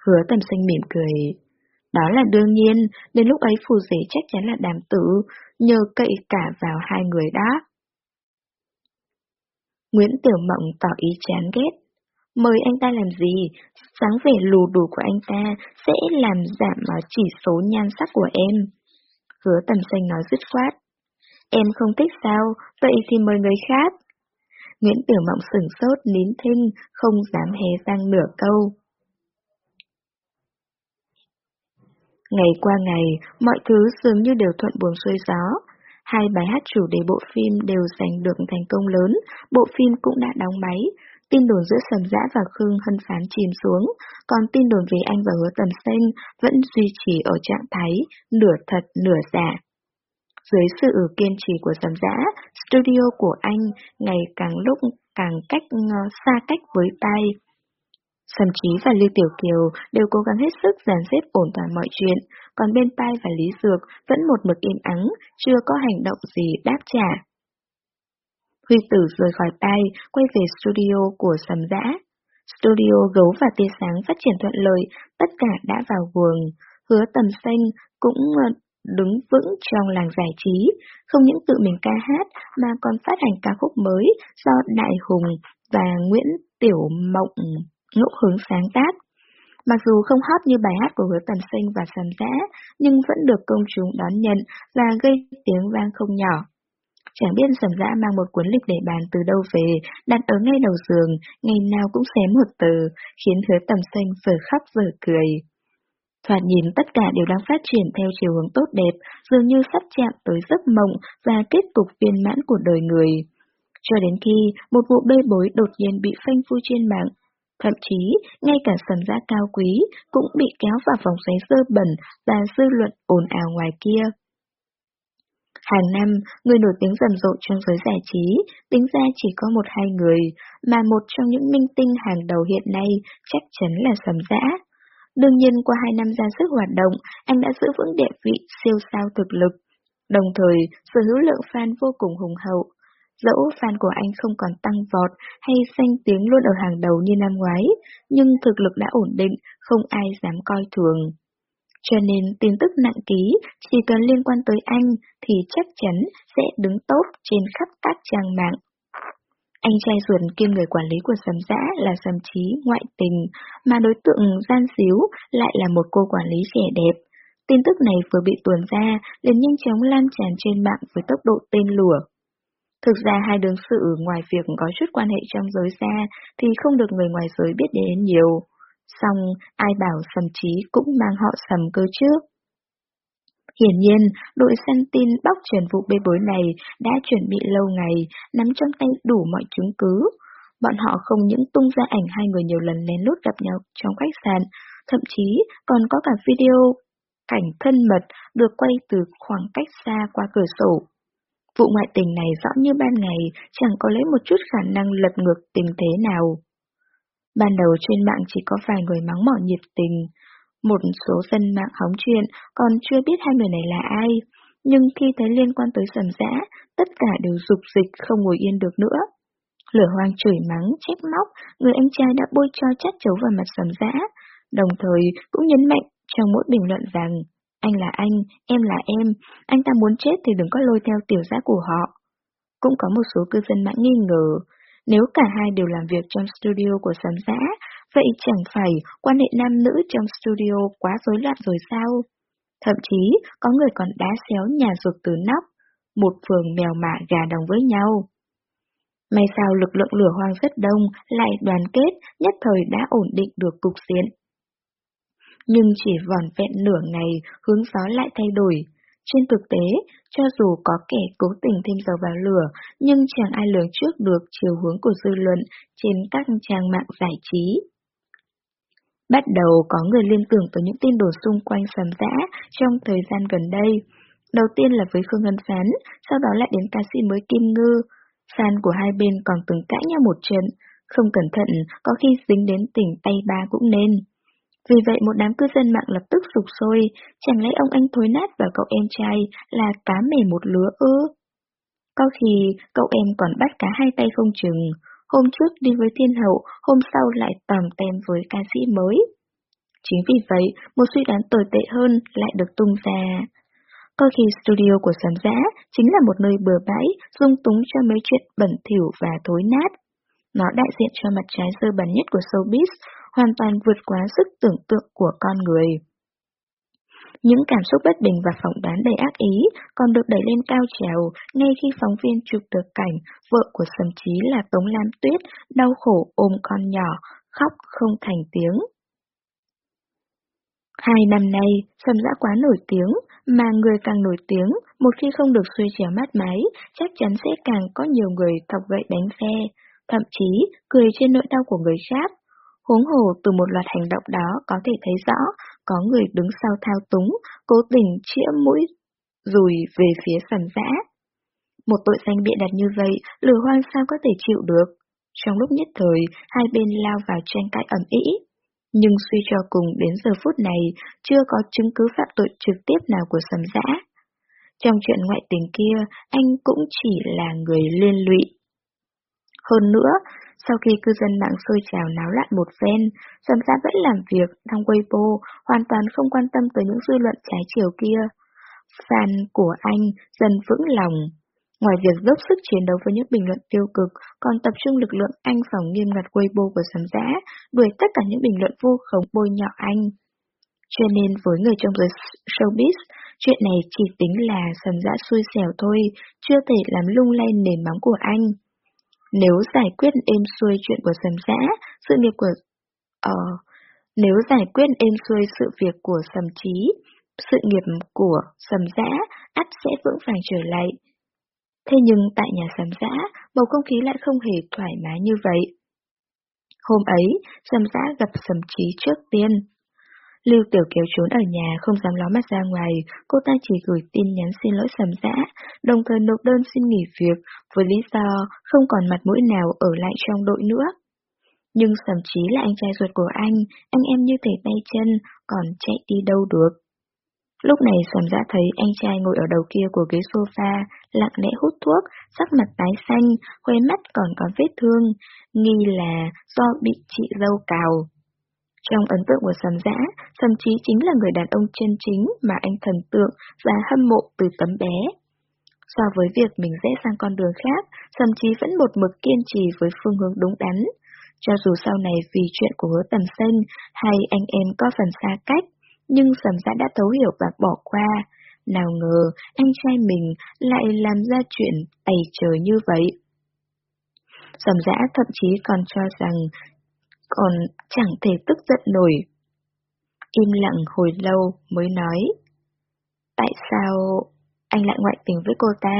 Hứa tầm xanh mỉm cười. Đó là đương nhiên, đến lúc ấy phù rể chắc chắn là đàm tử, nhờ cậy cả vào hai người đó. Nguyễn Tiểu Mộng tỏ ý chán ghét. Mời anh ta làm gì? Sáng vẻ lù đù của anh ta sẽ làm giảm ờ, chỉ số nhan sắc của em. Hứa tầm xanh nói dứt khoát. Em không thích sao, vậy thì mời người khác. Nguyễn Tiểu Mộng sửng sốt nín thinh, không dám hé răng nửa câu. Ngày qua ngày, mọi thứ dường như đều thuận buồm xuôi gió. Hai bài hát chủ đề bộ phim đều giành được thành công lớn, bộ phim cũng đã đóng máy. Tin đồn giữa Sầm Dã và Khương Hân Phán chìm xuống, còn tin đồn về anh và Hứa Tầm Xanh vẫn duy trì ở trạng thái nửa thật nửa giả. Dưới sự kiên trì của Sầm Dã, studio của anh ngày càng lúc càng cách xa cách với tay. Sầm Chí và Lưu Tiểu Kiều đều cố gắng hết sức dàn xếp ổn toàn mọi chuyện, còn bên Tai và Lý Dược vẫn một mực im ắng, chưa có hành động gì đáp trả. Huy Tử rời khỏi Tay, quay về studio của Sầm Dã. Studio gấu và tia sáng phát triển thuận lợi, tất cả đã vào guồng. Hứa tầm xanh cũng ờ, đứng vững trong làng giải trí, không những tự mình ca hát mà còn phát hành ca khúc mới do Đại Hùng và Nguyễn Tiểu Mộng ngẫu hứng sáng tác. Mặc dù không hot như bài hát của hứa tầm sinh và sầm dã, nhưng vẫn được công chúng đón nhận và gây tiếng vang không nhỏ. Chẳng biết sầm dã mang một cuốn lịch để bàn từ đâu về, đặt ở ngay đầu giường, ngày nào cũng xé một từ, khiến hứa tầm sinh vừa khóc vừa cười. Thoạt nhìn tất cả đều đang phát triển theo chiều hướng tốt đẹp, dường như sắp chạm tới giấc mộng và kết cục viên mãn của đời người. Cho đến khi một vụ bê bối đột nhiên bị phanh phui trên mạng, Thậm chí, ngay cả sầm giá cao quý cũng bị kéo vào vòng xoáy dơ bẩn và dư luận ồn ào ngoài kia. Hàng năm, người nổi tiếng rầm rộ trong giới giải trí, tính ra chỉ có một hai người, mà một trong những minh tinh hàng đầu hiện nay chắc chắn là sầm giã. Đương nhiên qua hai năm ra sức hoạt động, anh đã giữ vững địa vị siêu sao thực lực. Đồng thời, sở hữu lượng fan vô cùng hùng hậu, Dẫu fan của anh không còn tăng vọt hay danh tiếng luôn ở hàng đầu như năm ngoái, nhưng thực lực đã ổn định, không ai dám coi thường. Cho nên tin tức nặng ký, chỉ cần liên quan tới anh thì chắc chắn sẽ đứng tốt trên khắp các trang mạng. Anh trai ruột kiêm người quản lý của Sầm Dã là Sầm trí ngoại tình, mà đối tượng gian xíu lại là một cô quản lý trẻ đẹp. Tin tức này vừa bị tuồn ra, liền nhanh chóng lan tràn trên mạng với tốc độ tên lửa. Thực ra hai đương sự ngoài việc có chút quan hệ trong giới xa thì không được người ngoài giới biết đến nhiều. Xong, ai bảo sầm trí cũng mang họ sầm cơ chứ. Hiển nhiên, đội săn tin bóc trần vụ bê bối này đã chuẩn bị lâu ngày, nắm trong tay đủ mọi chứng cứ. Bọn họ không những tung ra ảnh hai người nhiều lần lén lút gặp nhau trong khách sạn, thậm chí còn có cả video cảnh thân mật được quay từ khoảng cách xa qua cửa sổ. Vụ ngoại tình này rõ như ban ngày, chẳng có lấy một chút khả năng lật ngược tình thế nào. Ban đầu trên mạng chỉ có vài người mắng mỏ nhiệt tình, một số dân mạng hóng chuyện còn chưa biết hai người này là ai, nhưng khi thấy liên quan tới sầm dã, tất cả đều dục dịch không ngồi yên được nữa. Lửa hoang chửi mắng, trách móc, người anh trai đã bôi cho chát chấu vào mặt sầm dã, đồng thời cũng nhấn mạnh trong mỗi bình luận rằng anh là anh, em là em, anh ta muốn chết thì đừng có lôi theo tiểu giác của họ. Cũng có một số cư dân mạng nghi ngờ, nếu cả hai đều làm việc trong studio của sấm giã, vậy chẳng phải quan hệ nam nữ trong studio quá rối loạn rồi sao? Thậm chí, có người còn đá xéo nhà ruột từ nóc, một phường mèo mả gà đồng với nhau. May sao lực lượng lửa hoang rất đông, lại đoàn kết, nhất thời đã ổn định được cục diện. Nhưng chỉ vòn vẹn nửa ngày, hướng gió lại thay đổi. Trên thực tế, cho dù có kẻ cố tình thêm dầu vào lửa, nhưng chẳng ai lường trước được chiều hướng của dư luận trên các trang mạng giải trí. Bắt đầu có người liên tưởng tới những tin đồn xung quanh sầm dã trong thời gian gần đây. Đầu tiên là với Khương Ngân Phán, sau đó lại đến ca sĩ mới Kim Ngư. Fan của hai bên còn từng cãi nhau một trận, không cẩn thận có khi dính đến tỉnh tay ba cũng nên. Vì vậy một đám cư dân mạng lập tức sụp sôi, chẳng lẽ ông anh thối nát và cậu em trai là cá mề một lứa ư? Có khi cậu em còn bắt cá hai tay không chừng, hôm trước đi với thiên hậu, hôm sau lại tòm tem với ca sĩ mới. Chính vì vậy, một suy đoán tồi tệ hơn lại được tung ra. Có khi studio của sản Giã chính là một nơi bừa bãi, dung túng cho mấy chuyện bẩn thỉu và thối nát. Nó đại diện cho mặt trái dơ bẩn nhất của showbiz, hoàn toàn vượt quá sức tưởng tượng của con người. Những cảm xúc bất bình và phỏng đoán đầy ác ý còn được đẩy lên cao trèo ngay khi phóng viên chụp được cảnh vợ của Sầm Chí là Tống Lam Tuyết đau khổ ôm con nhỏ, khóc không thành tiếng. Hai năm nay, Sầm Dã quá nổi tiếng, mà người càng nổi tiếng, một khi không được xuôi chéo mát máy, chắc chắn sẽ càng có nhiều người thọc gậy đánh xe, thậm chí cười trên nỗi đau của người khác. Huống hồ từ một loạt hành động đó có thể thấy rõ, có người đứng sau thao túng, cố tình chĩa mũi, rùi về phía sầm dã. Một tội danh bịa đặt như vậy, lừa hoang sao có thể chịu được? Trong lúc nhất thời, hai bên lao vào tranh cãi ẩm ý. Nhưng suy cho cùng đến giờ phút này, chưa có chứng cứ phạm tội trực tiếp nào của sầm dã. Trong chuyện ngoại tình kia, anh cũng chỉ là người liên lụy. Hơn nữa, sau khi cư dân mạng sôi trào náo loạn một phen, Sầm gia vẫn làm việc đăng Weibo, hoàn toàn không quan tâm tới những dư luận trái chiều kia. Fan của anh dần vững lòng. Ngoài việc dốc sức chiến đấu với những bình luận tiêu cực, còn tập trung lực lượng anh phòng nghiêm ngặt Weibo của Sầm Giã, đuổi tất cả những bình luận vô khống bôi nhọ anh. Cho nên với người trong giới showbiz, chuyện này chỉ tính là Sầm Giã xui xẻo thôi, chưa thể làm lung lay nền móng của anh. Nếu giải quyết êm xuôi chuyện của sầm dã, sự nghiệp của... Ờ... Nếu giải quyết êm xuôi sự việc của sầm trí, sự nghiệp của sầm dã ắt sẽ vững vàng trở lại. Thế nhưng tại nhà sầm dã, bầu không khí lại không hề thoải mái như vậy. Hôm ấy, sầm dã gặp sầm trí trước tiên. Lưu Tiểu Kiều trốn ở nhà không dám ló mắt ra ngoài, cô ta chỉ gửi tin nhắn xin lỗi sầm dã, đồng thời nộp đơn xin nghỉ việc với lý do không còn mặt mũi nào ở lại trong đội nữa. Nhưng sầm chí là anh trai ruột của anh, anh em như thể tay chân, còn chạy đi đâu được. Lúc này sầm dã thấy anh trai ngồi ở đầu kia của ghế sofa, lặng lẽ hút thuốc, sắc mặt tái xanh, khuê mắt còn có vết thương, nghi là do bị chị dâu cào. Trong ấn tượng của Sầm Dã, Sầm Chí chính là người đàn ông chân chính mà anh thần tượng và hâm mộ từ tấm bé. So với việc mình rẽ sang con đường khác, Sầm Chí vẫn một mực kiên trì với phương hướng đúng đắn. Cho dù sau này vì chuyện của hứa tầm sinh hay anh em có phần xa cách, nhưng Sầm Dã đã thấu hiểu và bỏ qua. Nào ngờ, anh trai mình lại làm ra chuyện tày trời như vậy. Sầm Dã thậm chí còn cho rằng còn chẳng thể tức giận nổi. Im lặng hồi lâu mới nói. Tại sao anh lại ngoại tình với cô ta?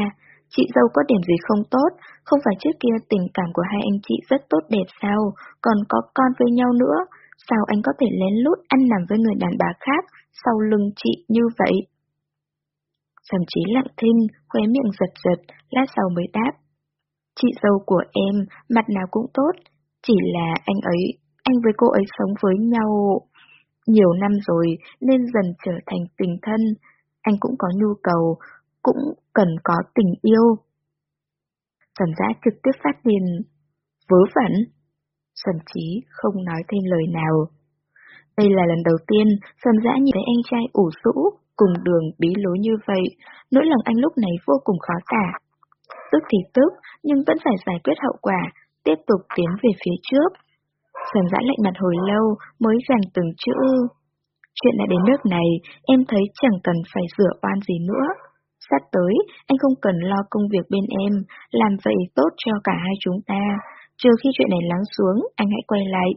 Chị dâu có điểm gì không tốt, không phải trước kia tình cảm của hai anh chị rất tốt đẹp sao, còn có con với nhau nữa, sao anh có thể lén lút ăn nằm với người đàn bà khác sau lưng chị như vậy? Thậm chí lặng thinh, khóe miệng giật giật, lát sau mới đáp. Chị dâu của em, mặt nào cũng tốt, chỉ là anh ấy, anh với cô ấy sống với nhau nhiều năm rồi nên dần trở thành tình thân. Anh cũng có nhu cầu, cũng cần có tình yêu. Trần giã trực tiếp phát điên. Vớ vẩn. Sầm trí không nói thêm lời nào. Đây là lần đầu tiên Sầm giã nhìn thấy anh trai ủ rũ, cùng đường bí lối như vậy, nỗi lòng anh lúc này vô cùng khó tả. Tức thì tức, nhưng vẫn phải giải quyết hậu quả, tiếp tục tiến về phía trước. Sầm dã lạnh mặt hồi lâu mới gằn từng chữ. Chuyện đã đến nước này, em thấy chẳng cần phải rửa oan gì nữa. sắp tới, anh không cần lo công việc bên em, làm vậy tốt cho cả hai chúng ta. Trừ khi chuyện này lắng xuống, anh hãy quay lại.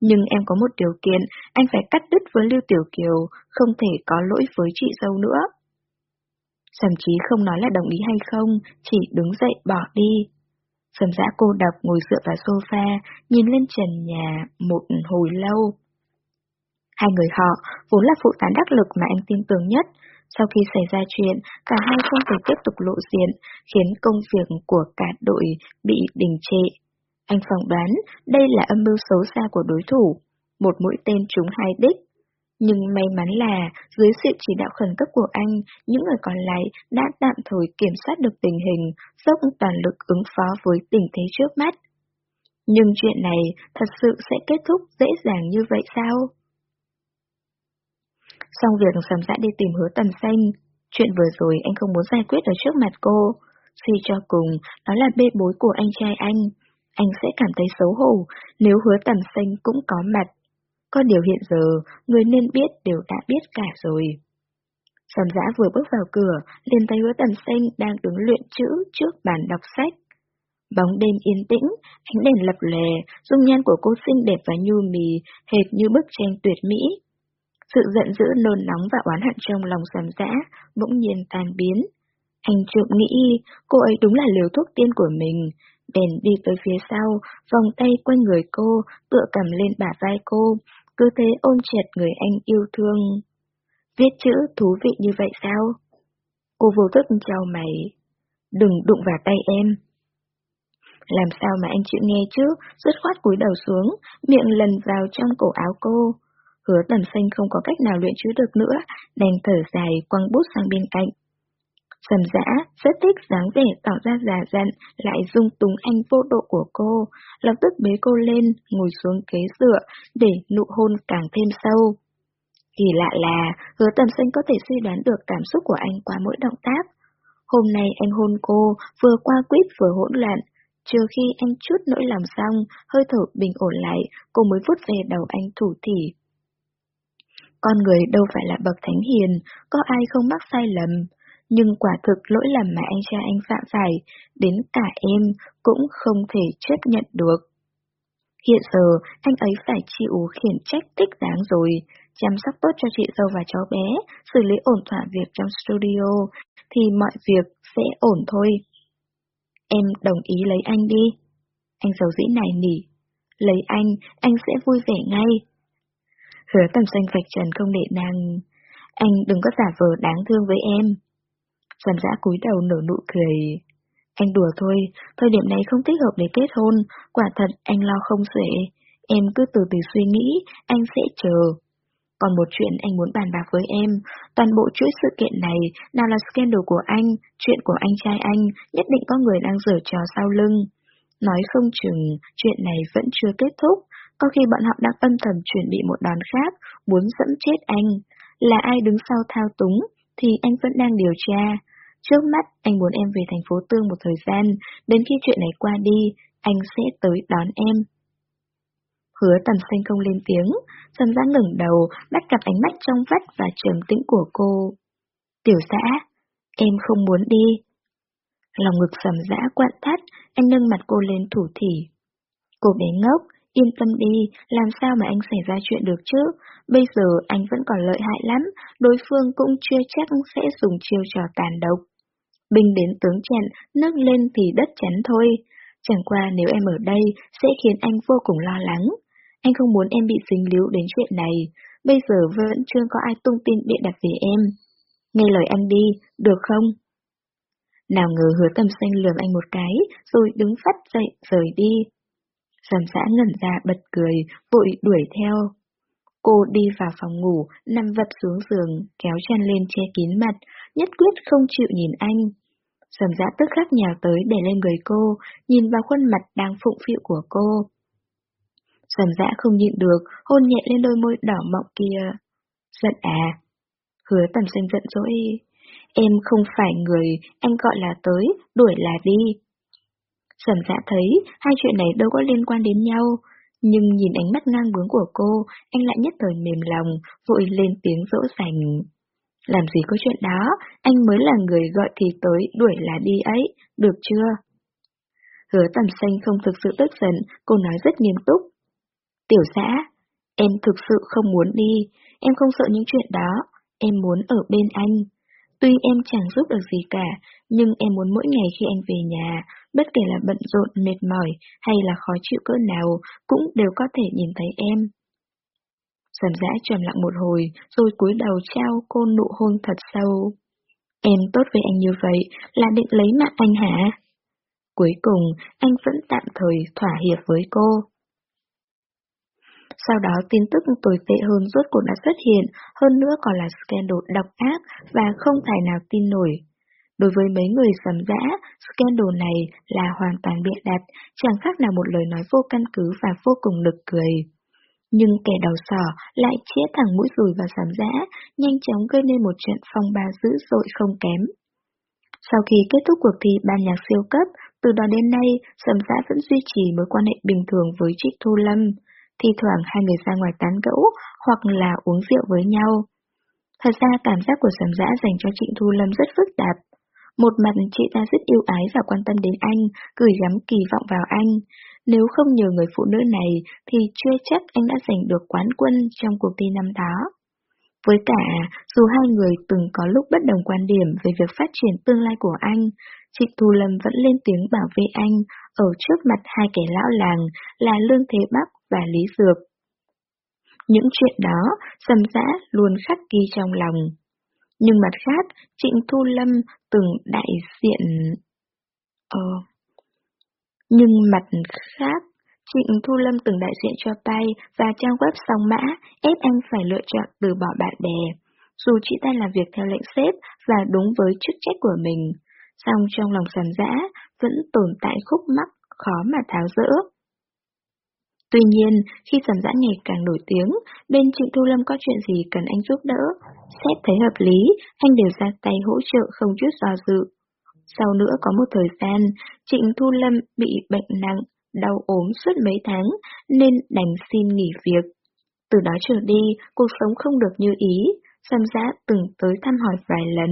Nhưng em có một điều kiện, anh phải cắt đứt với Lưu Tiểu Kiều, không thể có lỗi với chị dâu nữa. Sầm chí không nói là đồng ý hay không, chỉ đứng dậy bỏ đi. Sầm dã cô độc ngồi dựa vào sofa, nhìn lên trần nhà một hồi lâu. Hai người họ vốn là phụ tá đắc lực mà anh tin tưởng nhất. Sau khi xảy ra chuyện, cả hai không thể tiếp tục lộ diện, khiến công việc của cả đội bị đình trệ. Anh phỏng đoán đây là âm mưu xấu xa của đối thủ, một mũi tên trúng hai đích. Nhưng may mắn là, dưới sự chỉ đạo khẩn cấp của anh, những người còn lại đã tạm thời kiểm soát được tình hình, dốc toàn lực ứng phó với tình thế trước mắt. Nhưng chuyện này thật sự sẽ kết thúc dễ dàng như vậy sao? Xong việc sầm dã đi tìm hứa tầm xanh, chuyện vừa rồi anh không muốn giải quyết ở trước mặt cô. Suy cho cùng, đó là bê bối của anh trai anh. Anh sẽ cảm thấy xấu hổ nếu hứa tầm xanh cũng có mặt. Có điều hiện giờ, người nên biết đều đã biết cả rồi. Sầm dã vừa bước vào cửa, liền thấy hứa tầm xanh đang đứng luyện chữ trước bàn đọc sách. Bóng đêm yên tĩnh, ánh đèn lập lè, dung nhan của cô xinh đẹp và nhu mì, hệt như bức tranh tuyệt mỹ. Sự giận dữ nôn nóng và oán hận trong lòng sầm dã, bỗng nhiên tan biến. Anh trộm nghĩ, cô ấy đúng là liều thuốc tiên của mình. Bèn đi tới phía sau, vòng tay quanh người cô, tựa cầm lên bả vai cô, cứ thế ôm chặt người anh yêu thương. Viết chữ thú vị như vậy sao? Cô vô thức trao mày. Đừng đụng vào tay em. Làm sao mà anh chịu nghe chứ, rứt khoát cúi đầu xuống, miệng lần vào trong cổ áo cô. Hứa tầm xanh không có cách nào luyện chữ được nữa, đành thở dài quăng bút sang bên cạnh. Sầm dã, rất thích dáng vẻ tỏ ra già dặn, lại dung túng anh vô độ của cô, lập tức bế cô lên, ngồi xuống ghế dựa, để nụ hôn càng thêm sâu. Kỳ lạ là, hứa tầm xanh có thể suy đoán được cảm xúc của anh qua mỗi động tác. Hôm nay anh hôn cô, vừa qua quýt vừa hỗn loạn, trừ khi anh chút nỗi lòng xong, hơi thở bình ổn lại, cô mới vút về đầu anh thủ thỉ. Con người đâu phải là bậc thánh hiền, có ai không mắc sai lầm. Nhưng quả thực lỗi lầm mà anh cha anh phạm phải, đến cả em cũng không thể chấp nhận được. Hiện giờ, anh ấy phải chịu khiển trách tích đáng rồi, chăm sóc tốt cho chị dâu và cháu bé, xử lý ổn thỏa việc trong studio, thì mọi việc sẽ ổn thôi. Em đồng ý lấy anh đi. Anh giàu dĩ này nỉ. Lấy anh, anh sẽ vui vẻ ngay. Hứa tầm xanh vạch trần không để nàng. Anh đừng có giả vờ đáng thương với em. Dần dã cúi đầu nở nụ cười. Anh đùa thôi, thời điểm này không thích hợp để kết hôn, quả thật anh lo không xuể. Em cứ từ từ suy nghĩ, anh sẽ chờ. Còn một chuyện anh muốn bàn bạc với em, toàn bộ chuỗi sự kiện này, nào là scandal của anh, chuyện của anh trai anh, nhất định có người đang giở trò sau lưng. Nói không chừng, chuyện này vẫn chưa kết thúc, có khi bọn họ đang âm thầm chuẩn bị một đòn khác, muốn dẫm chết anh. Là ai đứng sau thao túng, thì anh vẫn đang điều tra. Trước mắt, anh muốn em về thành phố Tương một thời gian, đến khi chuyện này qua đi, anh sẽ tới đón em. Hứa tầm xanh không lên tiếng, tầm giã ngẩng đầu, bắt gặp ánh mắt trong vắt và trầm tĩnh của cô. Tiểu xã, em không muốn đi. Lòng ngực sầm dã quặn thắt, anh nâng mặt cô lên thủ thỉ. Cô bé ngốc, yên tâm đi, làm sao mà anh xảy ra chuyện được chứ? Bây giờ anh vẫn còn lợi hại lắm, đối phương cũng chưa chắc sẽ dùng chiêu trò tàn độc. Binh đến tướng chặn, nước lên thì đất chắn thôi. Chẳng qua nếu em ở đây sẽ khiến anh vô cùng lo lắng. Anh không muốn em bị dính líu đến chuyện này, bây giờ vẫn chưa có ai tung tin bịa đặt về em. Nghe lời anh đi, được không? Nào ngờ hứa tầm xanh lườm anh một cái, rồi đứng phát dậy rời đi. Sầm xã ngẩn ra bật cười, vội đuổi theo. Cô đi vào phòng ngủ, nằm vật xuống giường, kéo chăn lên che kín mặt, nhất quyết không chịu nhìn anh. Sầm dã tức khắc nhào tới để lên người cô, nhìn vào khuôn mặt đang phụng phịu của cô. Sầm dã không nhịn được, hôn nhẹ lên đôi môi đỏ mọng kia. Giận à? Hứa tầm sinh giận dỗi. Em không phải người anh gọi là tới, đuổi là đi. Sầm dạ thấy hai chuyện này đâu có liên quan đến nhau, nhưng nhìn ánh mắt ngang bướng của cô, anh lại nhất thời mềm lòng, vội lên tiếng dỗ dành. Làm gì có chuyện đó, anh mới là người gọi thì tới, đuổi là đi ấy, được chưa? Hứa tầm xanh không thực sự tức giận, cô nói rất nghiêm túc. Tiểu xã, em thực sự không muốn đi, em không sợ những chuyện đó, em muốn ở bên anh. Tuy em chẳng giúp được gì cả, nhưng em muốn mỗi ngày khi anh về nhà, bất kể là bận rộn, mệt mỏi hay là khó chịu cỡ nào, cũng đều có thể nhìn thấy em. Sầm dã trầm lặng một hồi, rồi cúi đầu trao cô nụ hôn thật sâu. Em tốt với anh như vậy, là định lấy mạng anh hả? Cuối cùng, anh vẫn tạm thời thỏa hiệp với cô. Sau đó tin tức tồi tệ hơn rốt cuộc đã xuất hiện, hơn nữa còn là scandal độc ác và không thể nào tin nổi. Đối với mấy người sầm dã, scandal này là hoàn toàn bịa đặt, chẳng khác nào một lời nói vô căn cứ và vô cùng nực cười. Nhưng kẻ đầu sỏ lại chĩa thẳng mũi rùi vào sầm dã, nhanh chóng gây nên một trận phong ba dữ dội không kém. Sau khi kết thúc cuộc thi ban nhạc siêu cấp, từ đó đến nay, Sầm Dã vẫn duy trì mối quan hệ bình thường với Trịnh Thu Lâm. Thì thoảng hai người ra ngoài tán gẫu, hoặc là uống rượu với nhau. Thật ra cảm giác của Sầm Dã dành cho Trịnh Thu Lâm rất phức tạp. Một mặt chị ta rất yêu ái và quan tâm đến anh, gửi gắm kỳ vọng vào anh. Nếu không nhờ người phụ nữ này thì chưa chắc anh đã giành được quán quân trong cuộc thi năm đó. Với cả, dù hai người từng có lúc bất đồng quan điểm về việc phát triển tương lai của anh, Trịnh Thu Lâm vẫn lên tiếng bảo vệ anh ở trước mặt hai kẻ lão làng là Lương Thế Bắc và Lý Dược. Những chuyện đó, Sầm Dã luôn khắc ghi trong lòng. Nhưng mặt khác, Trịnh Thu Lâm từng đại diện... Ờ... Nhưng mặt khác, Trịnh Thu Lâm từng đại diện cho tay và trang web song mã ép anh phải lựa chọn từ bỏ bạn bè. Dù chị ta làm việc theo lệnh sếp và đúng với chức trách của mình, song trong lòng sàn dã vẫn tồn tại khúc mắc khó mà tháo rỡ. Tuy nhiên, khi sầm dã ngày càng nổi tiếng, bên Trịnh Thu Lâm có chuyện gì cần anh giúp đỡ, xét thấy hợp lý, anh đều ra tay hỗ trợ không chút do dự. Sau nữa có một thời gian, Trịnh Thu Lâm bị bệnh nặng, đau ốm suốt mấy tháng, nên đành xin nghỉ việc. Từ đó trở đi, cuộc sống không được như ý, Sam Giã từng tới thăm hỏi vài lần,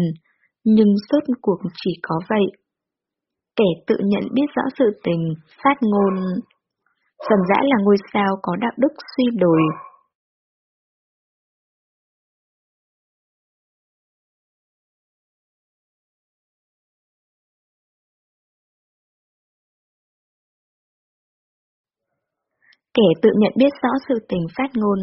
nhưng suốt cuộc chỉ có vậy. Kẻ tự nhận biết rõ sự tình, phát ngôn. Sam Dã là ngôi sao có đạo đức suy đồi, Kẻ tự nhận biết rõ sự tình phát ngôn.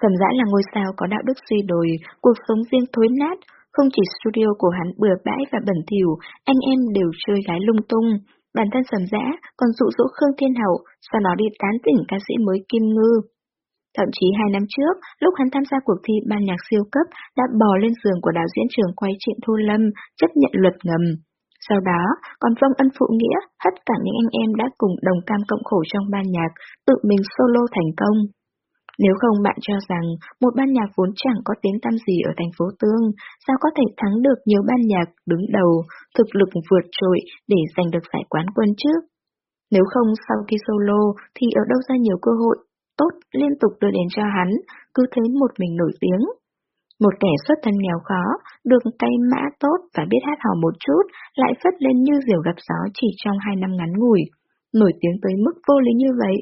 Sầm dã là ngôi sao có đạo đức suy đồi, cuộc sống riêng thối nát, không chỉ studio của hắn bừa bãi và bẩn thỉu, anh em đều chơi gái lung tung. Bản thân sầm dã còn dụ dỗ Khương Thiên Hậu, sau đó đi tán tỉnh ca sĩ mới Kim Ngư. Thậm chí hai năm trước, lúc hắn tham gia cuộc thi ban nhạc siêu cấp, đã bò lên giường của đạo diễn trường quay Trịnh Thu Lâm, chấp nhận luật ngầm. Sau đó, còn vong ân phụ nghĩa, hết cả những anh em đã cùng đồng cam cộng khổ trong ban nhạc, tự mình solo thành công. Nếu không bạn cho rằng một ban nhạc vốn chẳng có tiếng tăm gì ở thành phố Tương, sao có thể thắng được nhiều ban nhạc đứng đầu, thực lực vượt trội để giành được giải quán quân chứ? Nếu không sau khi solo thì ở đâu ra nhiều cơ hội tốt liên tục đưa đến cho hắn, cứ thế một mình nổi tiếng. Một kẻ xuất thân nghèo khó, được cây mã tốt và biết hát hò một chút, lại phất lên như diều gặp gió chỉ trong hai năm ngắn ngủi. Nổi tiếng tới mức vô lý như vậy,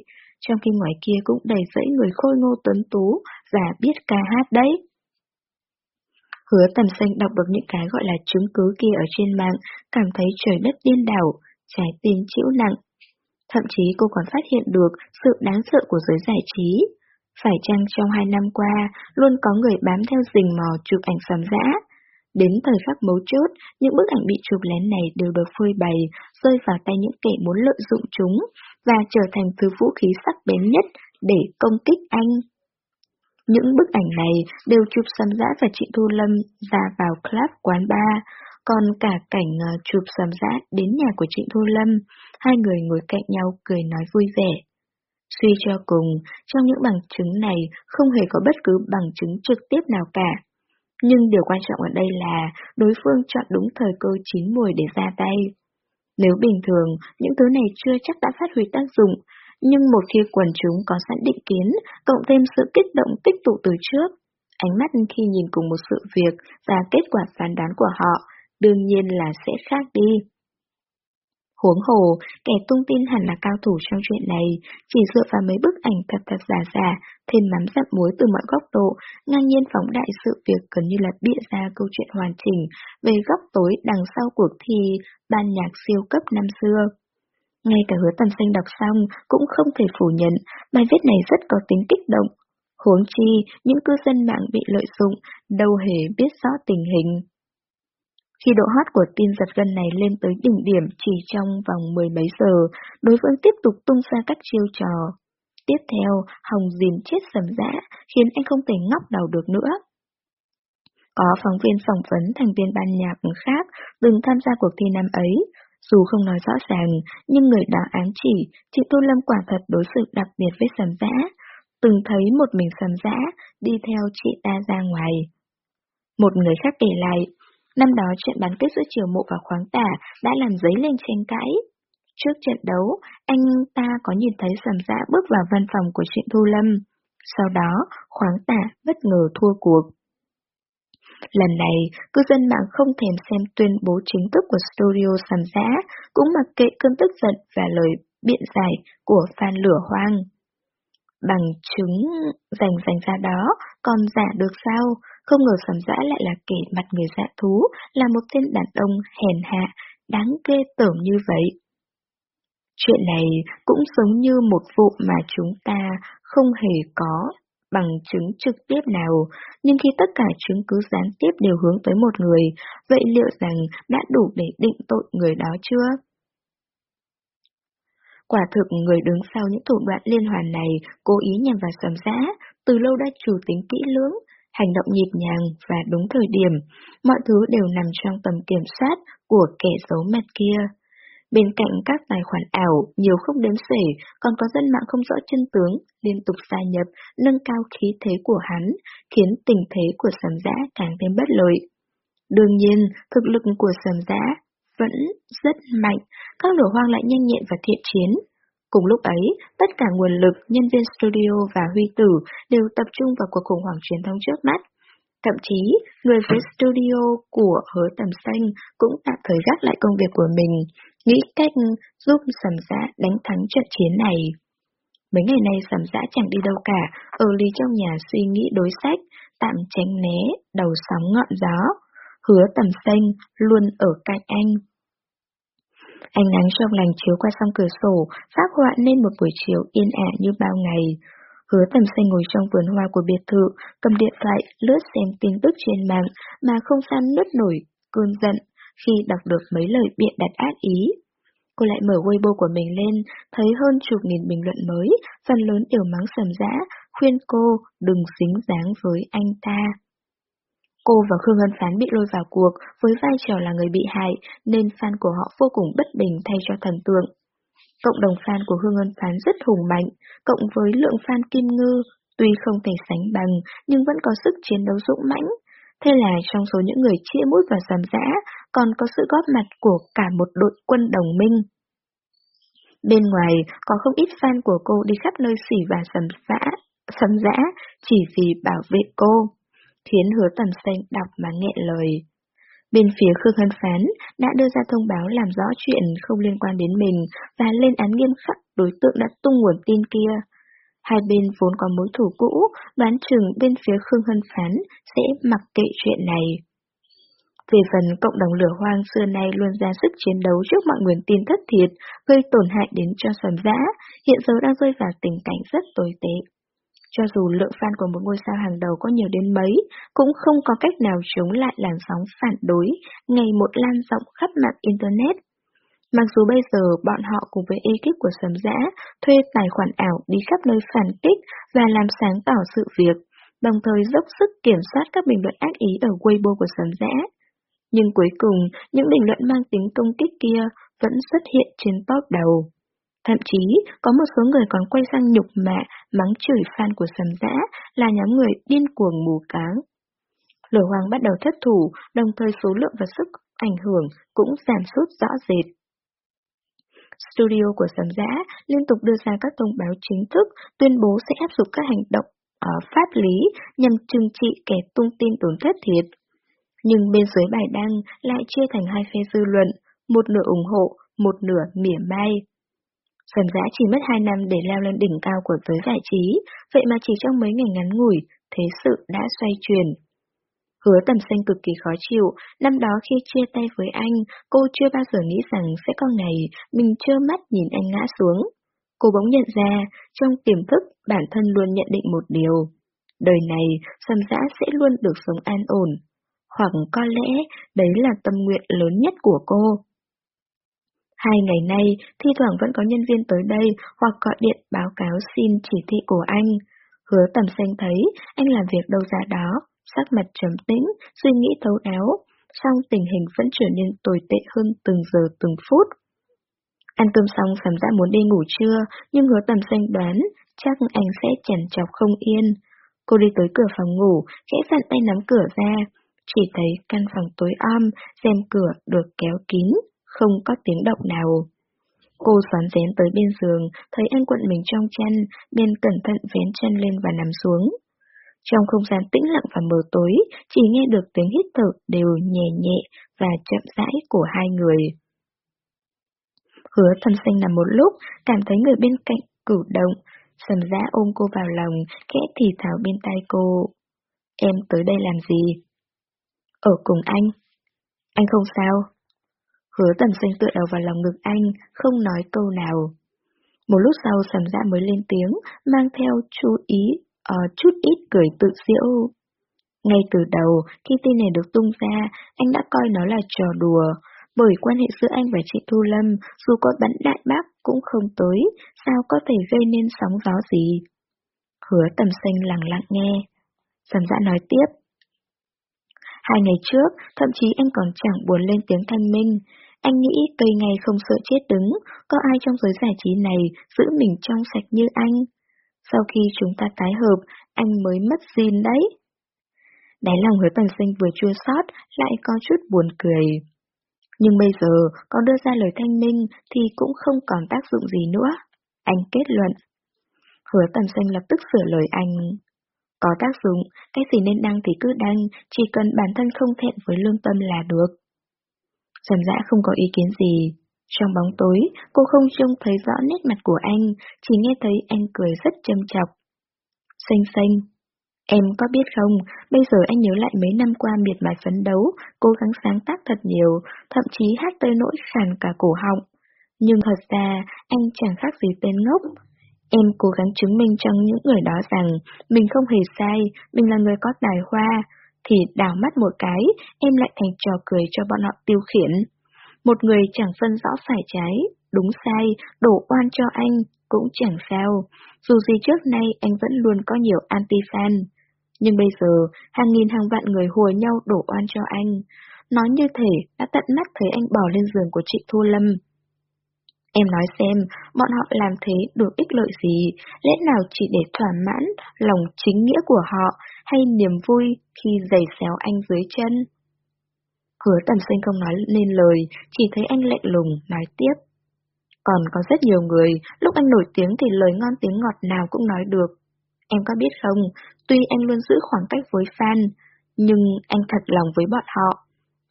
trong khi ngoài kia cũng đầy rẫy người khôi ngô tuấn tú giả biết ca hát đấy. Hứa tầm xanh đọc được những cái gọi là chứng cứ kia ở trên mạng, cảm thấy trời đất điên đảo, trái tim chịu nặng. Thậm chí cô còn phát hiện được sự đáng sợ của giới giải trí. Phải chăng trong hai năm qua, luôn có người bám theo rình mò chụp ảnh sầm dã? Đến thời khắc mấu chốt, những bức ảnh bị chụp lén này đều được phơi bày, rơi vào tay những kẻ muốn lợi dụng chúng, và trở thành thứ vũ khí sắc bén nhất để công kích anh. Những bức ảnh này đều chụp sầm dã và chị Thu Lâm ra vào club quán bar, còn cả cảnh ờ, chụp sầm dã đến nhà của chị Thu Lâm, hai người ngồi cạnh nhau cười nói vui vẻ. Suy cho cùng, trong những bằng chứng này không hề có bất cứ bằng chứng trực tiếp nào cả. Nhưng điều quan trọng ở đây là đối phương chọn đúng thời cơ chín mùi để ra tay. Nếu bình thường, những thứ này chưa chắc đã phát huy tác dụng, nhưng một khi quần chúng có sẵn định kiến, cộng thêm sự kích động tích tụ từ trước, Ánh mắt khi nhìn cùng một sự việc và kết quả phán đoán của họ đương nhiên là sẽ khác đi. Huống hồ, kẻ tung tin hẳn là cao thủ trong chuyện này, chỉ dựa vào mấy bức ảnh thật thật giả giả, thêm mắm dặm muối từ mọi góc độ, ngang nhiên phóng đại sự việc gần như là bịa ra câu chuyện hoàn chỉnh về góc tối đằng sau cuộc thi ban nhạc siêu cấp năm xưa. Ngay cả hứa tầm xanh đọc xong cũng không thể phủ nhận, bài viết này rất có tính kích động. Huống chi, những cư dân mạng bị lợi dụng, đâu hề biết rõ tình hình. Khi độ hot của tin giật gân này lên tới đỉnh điểm chỉ trong vòng mười mấy giờ, đối phương tiếp tục tung ra các chiêu trò. Tiếp theo, Hồng dìm chết sầm dã, khiến anh không thể ngóc đầu được nữa. Có phóng viên phỏng vấn thành viên ban nhạc khác từng tham gia cuộc thi năm ấy. Dù không nói rõ ràng, nhưng người đó ám chỉ chị Tô Lâm quả thật đối xử đặc biệt với sầm dã. Từng thấy một mình sầm dã đi theo chị ta ra ngoài. Một người khác kể lại, Năm đó chuyện bán kết giữa Triều Mộ và Khoáng Tả đã làm dấy lên tranh cãi. Trước trận đấu, anh ta có nhìn thấy sầm dã bước vào văn phòng của trịnh Thu Lâm. Sau đó, Khoáng Tả bất ngờ thua cuộc. Lần này, cư dân mạng không thèm xem tuyên bố chính thức của studio sầm dã, cũng mặc kệ cơn tức giận và lời biện giải của fan lửa hoang. Bằng chứng rành rành ra đó, còn giả được sao? Không ngờ sầm dã lại là kẻ mặt người dạ thú, là một tên đàn ông hèn hạ, đáng ghê tởm như vậy. Chuyện này cũng giống như một vụ mà chúng ta không hề có bằng chứng trực tiếp nào, nhưng khi tất cả chứng cứ gián tiếp đều hướng tới một người, vậy liệu rằng đã đủ để định tội người đó chưa? Quả thực người đứng sau những thủ đoạn liên hoàn này cố ý nhằm vào sầm giã, từ lâu đã chủ tính kỹ lưỡng, hành động nhịp nhàng và đúng thời điểm, mọi thứ đều nằm trong tầm kiểm soát của kẻ giấu mặt kia. Bên cạnh các tài khoản ảo, nhiều không đếm xể, còn có dân mạng không rõ chân tướng, liên tục gia nhập, nâng cao khí thế của hắn, khiến tình thế của sầm giã càng thêm bất lợi. Đương nhiên, thực lực của sầm giã vẫn rất mạnh, các lửa hoang lại nhanh nhẹn và thiện chiến, Cùng lúc ấy, tất cả nguồn lực, nhân viên studio và huy tử đều tập trung vào cuộc khủng hoảng truyền thông trước mắt. Thậm chí, người phía studio của hứa tầm xanh cũng tạm thời gác lại công việc của mình, nghĩ cách giúp sầm giã đánh thắng trận chiến này. Mấy ngày nay sầm giã chẳng đi đâu cả, ở lý trong nhà suy nghĩ đối sách, tạm tránh né, đầu sóng ngọn gió. Hứa tầm xanh luôn ở cạnh anh, Ánh nắng trong lành chiếu qua song cửa sổ, phát họa nên một buổi chiều yên ả như bao ngày. Hứa tầm xanh ngồi trong vườn hoa của biệt thự, cầm điện thoại, lướt xem tin tức trên mạng, mà không gian nứt nổi, cơn giận, khi đọc được mấy lời biện đặt ác ý. Cô lại mở Weibo của mình lên, thấy hơn chục nghìn bình luận mới, phần lớn đều mắng sầm dã, khuyên cô đừng dính dáng với anh ta. Cô và Khương Ngân Phán bị lôi vào cuộc với vai trò là người bị hại nên fan của họ vô cùng bất bình thay cho thần tượng. Cộng đồng fan của Hương Ngân Phán rất hùng mạnh, cộng với lượng fan Kim Ngư, tuy không thể sánh bằng nhưng vẫn có sức chiến đấu dũng mãnh. Thế là trong số những người chia mũi và sầm dã còn có sự góp mặt của cả một đội quân đồng minh. Bên ngoài có không ít fan của cô đi khắp nơi xỉ và sầm dã, sầm dã chỉ vì bảo vệ cô khiến hứa tầm xanh đọc mà nghẹn lời. Bên phía Khương Hân Phán đã đưa ra thông báo làm rõ chuyện không liên quan đến mình và lên án nghiêm khắc đối tượng đã tung nguồn tin kia. Hai bên vốn có mối thủ cũ, đoán chừng bên phía Khương Hân Phán sẽ mặc kệ chuyện này. Về phần cộng đồng lửa hoang xưa nay luôn ra sức chiến đấu trước mọi nguồn tin thất thiệt, gây tổn hại đến cho sầm giã, hiện giờ đang rơi vào tình cảnh rất tồi tệ. Cho dù lượng fan của một ngôi sao hàng đầu có nhiều đến mấy, cũng không có cách nào chống lại làn sóng phản đối, ngày một lan rộng khắp mạng Internet. Mặc dù bây giờ bọn họ cùng với ekip của Sầm Dã thuê tài khoản ảo đi khắp nơi phản kích và làm sáng tỏ sự việc, đồng thời dốc sức kiểm soát các bình luận ác ý ở Weibo của Sầm Dã. Nhưng cuối cùng, những bình luận mang tính công kích kia vẫn xuất hiện trên top đầu. Thậm chí, có một số người còn quay sang nhục mạ, mắng chửi fan của sầm dã là nhóm người điên cuồng mù cáng. Lửa hoàng bắt đầu thất thủ, đồng thời số lượng và sức ảnh hưởng cũng giảm sút rõ rệt. Studio của Sầm Dã liên tục đưa ra các thông báo chính thức tuyên bố sẽ áp dụng các hành động ở pháp lý nhằm trừng trị kẻ tung tin tổn thất thiệt. Nhưng bên dưới bài đăng lại chia thành hai phe dư luận, một nửa ủng hộ, một nửa mỉa mai. Sầm giã chỉ mất hai năm để leo lên đỉnh cao của giới giải trí, vậy mà chỉ trong mấy ngày ngắn ngủi, thế sự đã xoay chuyển. Hứa tầm xanh cực kỳ khó chịu, năm đó khi chia tay với anh, cô chưa bao giờ nghĩ rằng sẽ có ngày mình chưa mắt nhìn anh ngã xuống. Cô bỗng nhận ra, trong tiềm thức bản thân luôn nhận định một điều. Đời này, Sầm Dã sẽ luôn được sống an ổn. Hoặc có lẽ, đấy là tâm nguyện lớn nhất của cô. Hai ngày nay, thi thoảng vẫn có nhân viên tới đây hoặc gọi điện báo cáo xin chỉ thị của anh. Hứa tầm xanh thấy anh làm việc đâu ra đó, sắc mặt trầm tĩnh, suy nghĩ thấu đáo, song tình hình vẫn trở nên tồi tệ hơn từng giờ từng phút. Ăn cơm xong sầm ra muốn đi ngủ trưa, nhưng hứa tầm xanh đoán, chắc anh sẽ chẳng chọc không yên. Cô đi tới cửa phòng ngủ, khẽ dặn tay nắm cửa ra, chỉ thấy căn phòng tối om, rèm cửa được kéo kín, không có tiếng động nào. Cô xoắn rén tới bên giường, thấy anh quận mình trong chăn, nên cẩn thận vén chân lên và nằm xuống. Trong không gian tĩnh lặng và mờ tối, chỉ nghe được tiếng hít thở đều nhẹ nhẹ và chậm rãi của hai người. Hứa thân xanh nằm một lúc, cảm thấy người bên cạnh cử động, sầm giá ôm cô vào lòng, khẽ thì thào bên tay cô. Em tới đây làm gì? Ở cùng anh. Anh không sao? Hứa tầm xanh tựa đầu vào lòng ngực anh, không nói câu nào. Một lúc sau sầm dạ mới lên tiếng, mang theo chú ý, uh, chút ít cười tự diễu. Ngay từ đầu, khi tin này được tung ra, anh đã coi nó là trò đùa, bởi quan hệ giữa anh và chị Thu Lâm, dù có bắn đại bác cũng không tới, sao có thể gây nên sóng gió gì. Hứa tầm xanh lặng lặng nghe. Sầm dạ nói tiếp. Hai ngày trước, thậm chí anh còn chẳng buồn lên tiếng thanh minh. Anh nghĩ cây ngày không sợ chết đứng, có ai trong giới giải trí này giữ mình trong sạch như anh. Sau khi chúng ta tái hợp, anh mới mất zin đấy. Đáy lòng hứa tần sinh vừa chua xót lại có chút buồn cười. Nhưng bây giờ, có đưa ra lời thanh minh thì cũng không còn tác dụng gì nữa. Anh kết luận. Hứa tần sinh lập tức sửa lời anh. Có tác dụng, cái gì nên đăng thì cứ đăng, chỉ cần bản thân không thẹn với lương tâm là được. Dần dã không có ý kiến gì. Trong bóng tối, cô không trông thấy rõ nét mặt của anh, chỉ nghe thấy anh cười rất châm chọc. Xanh xanh, em có biết không, bây giờ anh nhớ lại mấy năm qua miệt mài phấn đấu, cố gắng sáng tác thật nhiều, thậm chí hát tới nỗi khàn cả cổ họng. Nhưng thật ra, anh chẳng khác gì tên ngốc, Em cố gắng chứng minh cho những người đó rằng mình không hề sai, mình là người có tài hoa, thì đảo mắt một cái, em lại thành trò cười cho bọn họ tiêu khiển. Một người chẳng phân rõ phải trái, đúng sai, đổ oan cho anh, cũng chẳng sao. Dù gì trước nay anh vẫn luôn có nhiều anti-fan. Nhưng bây giờ, hàng nghìn hàng vạn người hùa nhau đổ oan cho anh. Nói như thể đã tận mắt thấy anh bỏ lên giường của chị Thu Lâm. Em nói xem, bọn họ làm thế được ích lợi gì, lẽ nào chỉ để thỏa mãn lòng chính nghĩa của họ, hay niềm vui khi giày xéo anh dưới chân? Hứa tầm sinh không nói nên lời, chỉ thấy anh lạnh lùng, nói tiếp. Còn có rất nhiều người, lúc anh nổi tiếng thì lời ngon tiếng ngọt nào cũng nói được. Em có biết không, tuy anh luôn giữ khoảng cách với fan, nhưng anh thật lòng với bọn họ.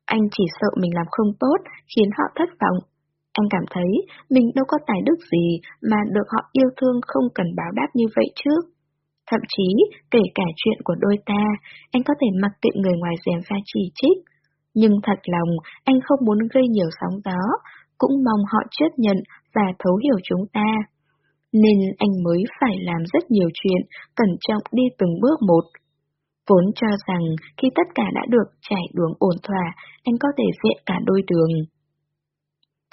Anh chỉ sợ mình làm không tốt, khiến họ thất vọng. Anh cảm thấy mình đâu có tài đức gì mà được họ yêu thương không cần báo đáp như vậy chứ. Thậm chí, kể cả chuyện của đôi ta, anh có thể mặc kệ người ngoài dèm pha chỉ trích. Nhưng thật lòng, anh không muốn gây nhiều sóng gió, cũng mong họ chấp nhận và thấu hiểu chúng ta. Nên anh mới phải làm rất nhiều chuyện, cẩn trọng đi từng bước một. Vốn cho rằng khi tất cả đã được trải đường ổn thỏa, anh có thể dễ cả đôi đường.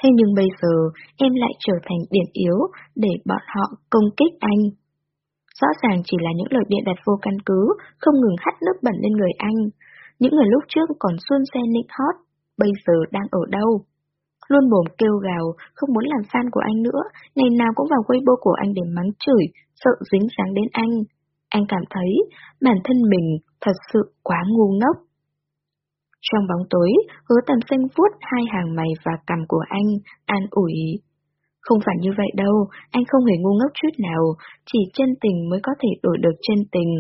Thế nhưng bây giờ, em lại trở thành điểm yếu để bọn họ công kích anh. Rõ ràng chỉ là những lời biện đặt vô căn cứ, không ngừng hắt nước bẩn lên người anh. Những người lúc trước còn xuân xe nịnh hót, bây giờ đang ở đâu? Luôn mồm kêu gào, không muốn làm fan của anh nữa, ngày nào cũng vào Weibo của anh để mắng chửi, sợ dính dáng đến anh. Anh cảm thấy bản thân mình thật sự quá ngu ngốc. Trong bóng tối, hứa tầm xanh vuốt hai hàng mày và cằm của anh, an ủi. Không phải như vậy đâu, anh không hề ngu ngốc chút nào, chỉ chân tình mới có thể đổi được chân tình.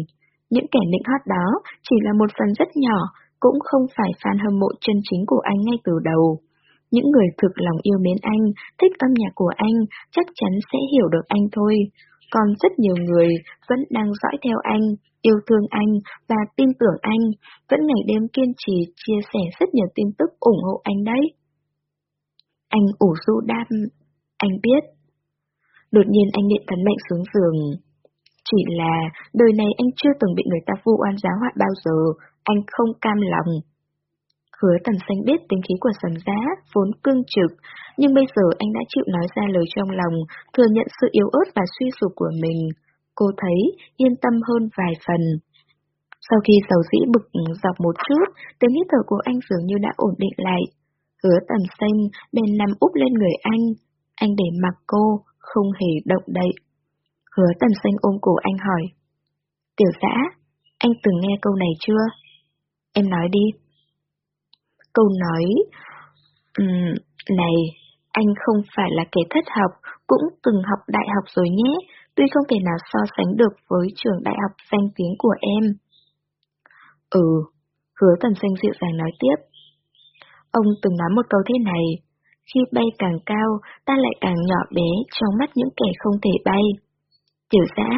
Những kẻ nịnh hót đó chỉ là một phần rất nhỏ, cũng không phải fan hâm mộ chân chính của anh ngay từ đầu. Những người thực lòng yêu mến anh, thích âm nhạc của anh, chắc chắn sẽ hiểu được anh thôi. Còn rất nhiều người vẫn đang dõi theo anh, yêu thương anh và tin tưởng anh, vẫn ngày đêm kiên trì chia sẻ rất nhiều tin tức ủng hộ anh đấy. Anh ủ rũ đam, anh biết. Đột nhiên anh điện thần mệnh xuống giường. Chỉ là đời này anh chưa từng bị người ta vu oan giá họa bao giờ, anh không cam lòng. Hứa tầm xanh biết tính khí của sầm giá, vốn cương trực, nhưng bây giờ anh đã chịu nói ra lời trong lòng, thừa nhận sự yếu ớt và suy sụp của mình. Cô thấy yên tâm hơn vài phần. Sau khi dầu dĩ bực dọc một chút, tiếng hít thở của anh dường như đã ổn định lại. Hứa tầm xanh bèn nằm úp lên người anh. Anh để mặc cô, không hề động đậy. Hứa tầm xanh ôm cổ anh hỏi. Tiểu giã, anh từng nghe câu này chưa? Em nói đi. Câu nói, um, này, anh không phải là kẻ thất học, cũng từng học đại học rồi nhé, tuy không thể nào so sánh được với trường đại học danh tiếng của em. Ừ, hứa tần xanh dịu dàng nói tiếp. Ông từng nói một câu thế này, khi bay càng cao, ta lại càng nhỏ bé trong mắt những kẻ không thể bay. Tiểu giã,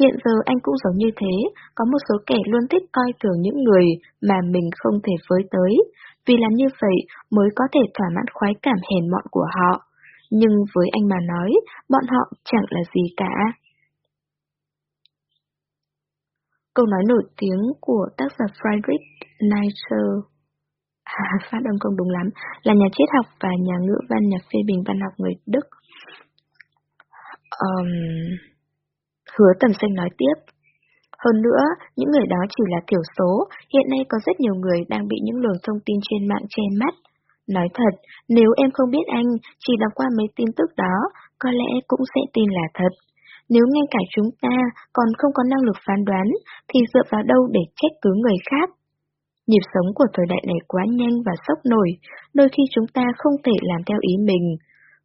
hiện giờ anh cũng giống như thế, có một số kẻ luôn thích coi thường những người mà mình không thể với tới, vì làm như vậy mới có thể thỏa mãn khoái cảm hèn mọn của họ. Nhưng với anh mà nói, bọn họ chẳng là gì cả. Câu nói nổi tiếng của tác giả Friedrich Nietzsche à, phát âm không đúng lắm, là nhà triết học và nhà ngữ văn, nhà phê bình văn học người Đức. Um, hứa tầm xanh nói tiếp. Hơn nữa, những người đó chỉ là thiểu số, hiện nay có rất nhiều người đang bị những luồng thông tin trên mạng che mắt. Nói thật, nếu em không biết anh, chỉ đọc qua mấy tin tức đó, có lẽ cũng sẽ tin là thật. Nếu ngay cả chúng ta còn không có năng lực phán đoán, thì dựa vào đâu để trách cứ người khác? Nhịp sống của thời đại này quá nhanh và sốc nổi, đôi khi chúng ta không thể làm theo ý mình.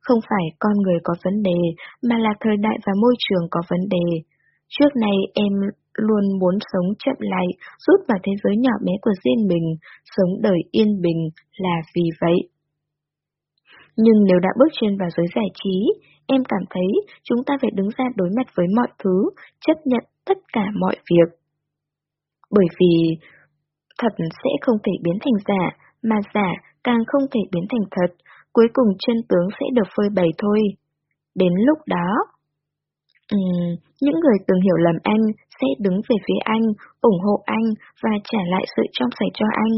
Không phải con người có vấn đề, mà là thời đại và môi trường có vấn đề. Trước này em luôn muốn sống chậm lại, rút vào thế giới nhỏ bé của riêng mình, sống đời yên bình là vì vậy. Nhưng nếu đã bước chân vào giới giải trí, em cảm thấy chúng ta phải đứng ra đối mặt với mọi thứ, chấp nhận tất cả mọi việc. Bởi vì thật sẽ không thể biến thành giả, mà giả càng không thể biến thành thật, cuối cùng chân tướng sẽ được phơi bày thôi. Đến lúc đó, um, những người từng hiểu lầm anh sẽ đứng về phía anh, ủng hộ anh và trả lại sự trong sạch cho anh.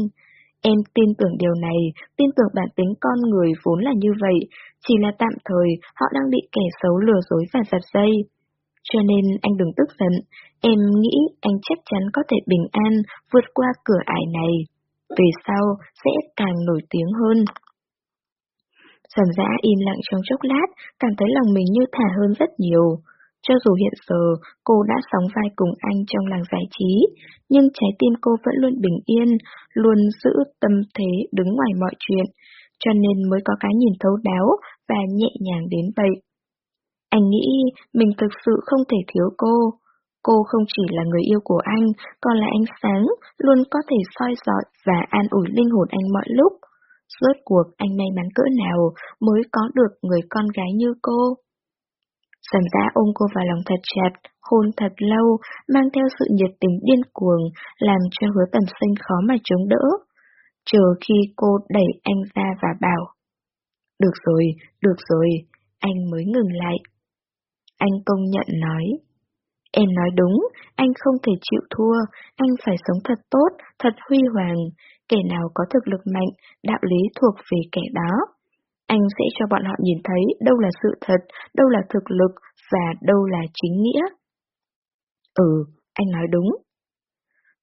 Em tin tưởng điều này, tin tưởng bản tính con người vốn là như vậy, chỉ là tạm thời họ đang bị kẻ xấu lừa dối và giật dây. Cho nên anh đừng tức giận, em nghĩ anh chắc chắn có thể bình an vượt qua cửa ải này. Về sau sẽ càng nổi tiếng hơn. Sầm dã im lặng trong chốc lát, cảm thấy lòng mình như thả hơn rất nhiều. Cho dù hiện giờ cô đã sóng vai cùng anh trong làng giải trí, nhưng trái tim cô vẫn luôn bình yên, luôn giữ tâm thế đứng ngoài mọi chuyện, cho nên mới có cái nhìn thấu đáo và nhẹ nhàng đến vậy. Anh nghĩ mình thực sự không thể thiếu cô. Cô không chỉ là người yêu của anh, còn là ánh sáng, luôn có thể soi dọi và an ủi linh hồn anh mọi lúc. Rốt cuộc anh may mắn cỡ nào mới có được người con gái như cô. Sầm giá ôm cô vào lòng thật chặt, hôn thật lâu, mang theo sự nhiệt tình điên cuồng, làm cho hứa tầm sinh khó mà chống đỡ. Chờ khi cô đẩy anh ra và bảo. Được rồi, được rồi, anh mới ngừng lại. Anh công nhận nói. Em nói đúng, anh không thể chịu thua, anh phải sống thật tốt, thật huy hoàng. Kẻ nào có thực lực mạnh, đạo lý thuộc về kẻ đó. Anh sẽ cho bọn họ nhìn thấy đâu là sự thật, đâu là thực lực và đâu là chính nghĩa. Ừ, anh nói đúng.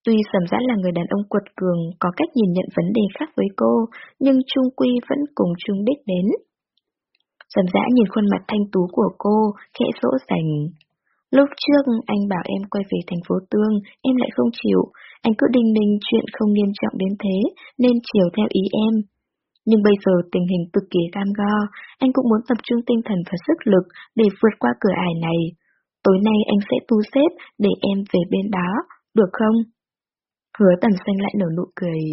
Tuy Sầm Giã là người đàn ông quật cường, có cách nhìn nhận vấn đề khác với cô, nhưng Trung Quy vẫn cùng chung đích đến. Sầm Giã nhìn khuôn mặt thanh tú của cô, khẽ dỗ dành. Lúc trước anh bảo em quay về thành phố Tương, em lại không chịu. Anh cứ đinh ninh chuyện không nghiêm trọng đến thế, nên chiều theo ý em. Nhưng bây giờ tình hình cực kỳ cam go, anh cũng muốn tập trung tinh thần và sức lực để vượt qua cửa ải này. Tối nay anh sẽ tu xếp để em về bên đó, được không? Hứa tầm xanh lại nở nụ cười.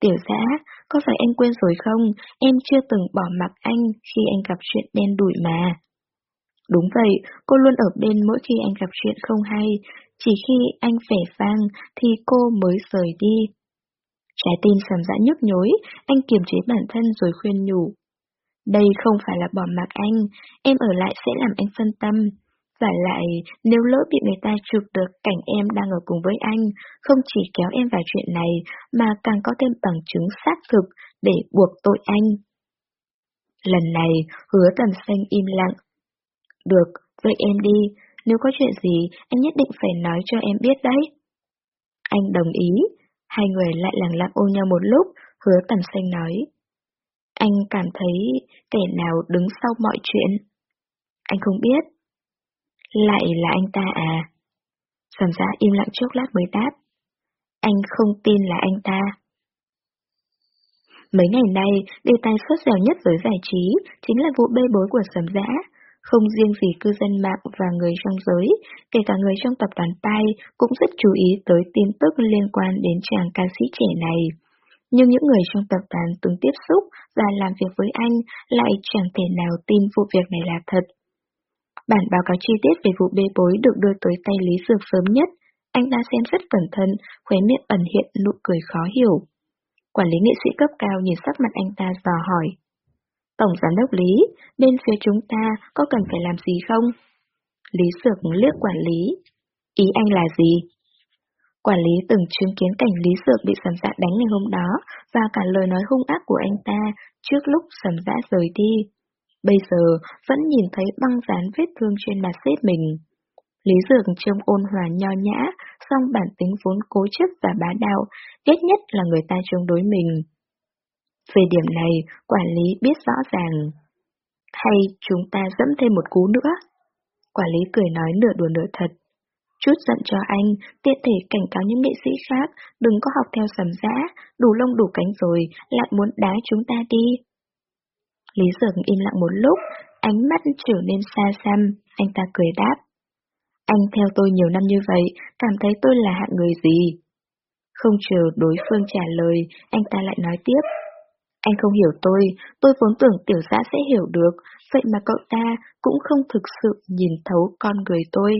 Tiểu giã, có phải anh quên rồi không? Em chưa từng bỏ mặc anh khi anh gặp chuyện đen đủi mà. Đúng vậy, cô luôn ở bên mỗi khi anh gặp chuyện không hay, chỉ khi anh vẻ vang thì cô mới rời đi. Trái tim sầm dã nhức nhối, anh kiềm chế bản thân rồi khuyên nhủ. Đây không phải là bỏ mặc anh, em ở lại sẽ làm anh phân tâm. Và lại, nếu lỡ bị người ta chụp được cảnh em đang ở cùng với anh, không chỉ kéo em vào chuyện này, mà càng có thêm bằng chứng xác thực để buộc tội anh. Lần này, hứa tầm xanh im lặng. Được, vậy em đi, nếu có chuyện gì, anh nhất định phải nói cho em biết đấy. Anh đồng ý, hai người lại lặng lặng ôm nhau một lúc, hứa tầm xanh nói. Anh cảm thấy kẻ nào đứng sau mọi chuyện? Anh không biết. Lại là anh ta à? Sầm giã im lặng chốc lát mới đáp. Anh không tin là anh ta. Mấy ngày nay, đề tài sốt dẻo nhất với giải trí chính là vụ bê bối của sầm giã. Không riêng gì cư dân mạng và người trong giới, kể cả người trong tập đoàn Pai cũng rất chú ý tới tin tức liên quan đến chàng ca sĩ trẻ này. Nhưng những người trong tập đoàn từng tiếp xúc và làm việc với anh lại chẳng thể nào tin vụ việc này là thật. Bản báo cáo chi tiết về vụ bê bối được đưa tới tay Lý Dược sớm nhất. Anh ta xem rất cẩn thận, khóe miệng ẩn hiện nụ cười khó hiểu. Quản lý nghệ sĩ cấp cao nhìn sắc mặt anh ta dò hỏi. Tổng giám đốc Lý, bên phía chúng ta có cần phải làm gì không? Lý sược liếc quản lý. Ý anh là gì? Quản lý từng chứng kiến cảnh Lý sược bị sầm dạ đánh ngày hôm đó và cả lời nói hung ác của anh ta trước lúc sầm dạ rời đi. Bây giờ vẫn nhìn thấy băng dán vết thương trên mặt xếp mình. Lý Dược trông ôn hòa nho nhã, song bản tính vốn cố chấp và bá đạo, ghét nhất là người ta chống đối mình. Về điểm này, quản lý biết rõ ràng. Hay chúng ta dẫm thêm một cú nữa? Quản lý cười nói nửa đùa nửa thật. Chút giận cho anh, tiện thể cảnh cáo những nghệ sĩ khác, đừng có học theo sầm dã, đủ lông đủ cánh rồi, lại muốn đá chúng ta đi. Lý Dường im lặng một lúc, ánh mắt trở nên xa xăm, anh ta cười đáp. Anh theo tôi nhiều năm như vậy, cảm thấy tôi là hạng người gì? Không chờ đối phương trả lời, anh ta lại nói tiếp. Anh không hiểu tôi, tôi vốn tưởng tiểu giã sẽ hiểu được, vậy mà cậu ta cũng không thực sự nhìn thấu con người tôi.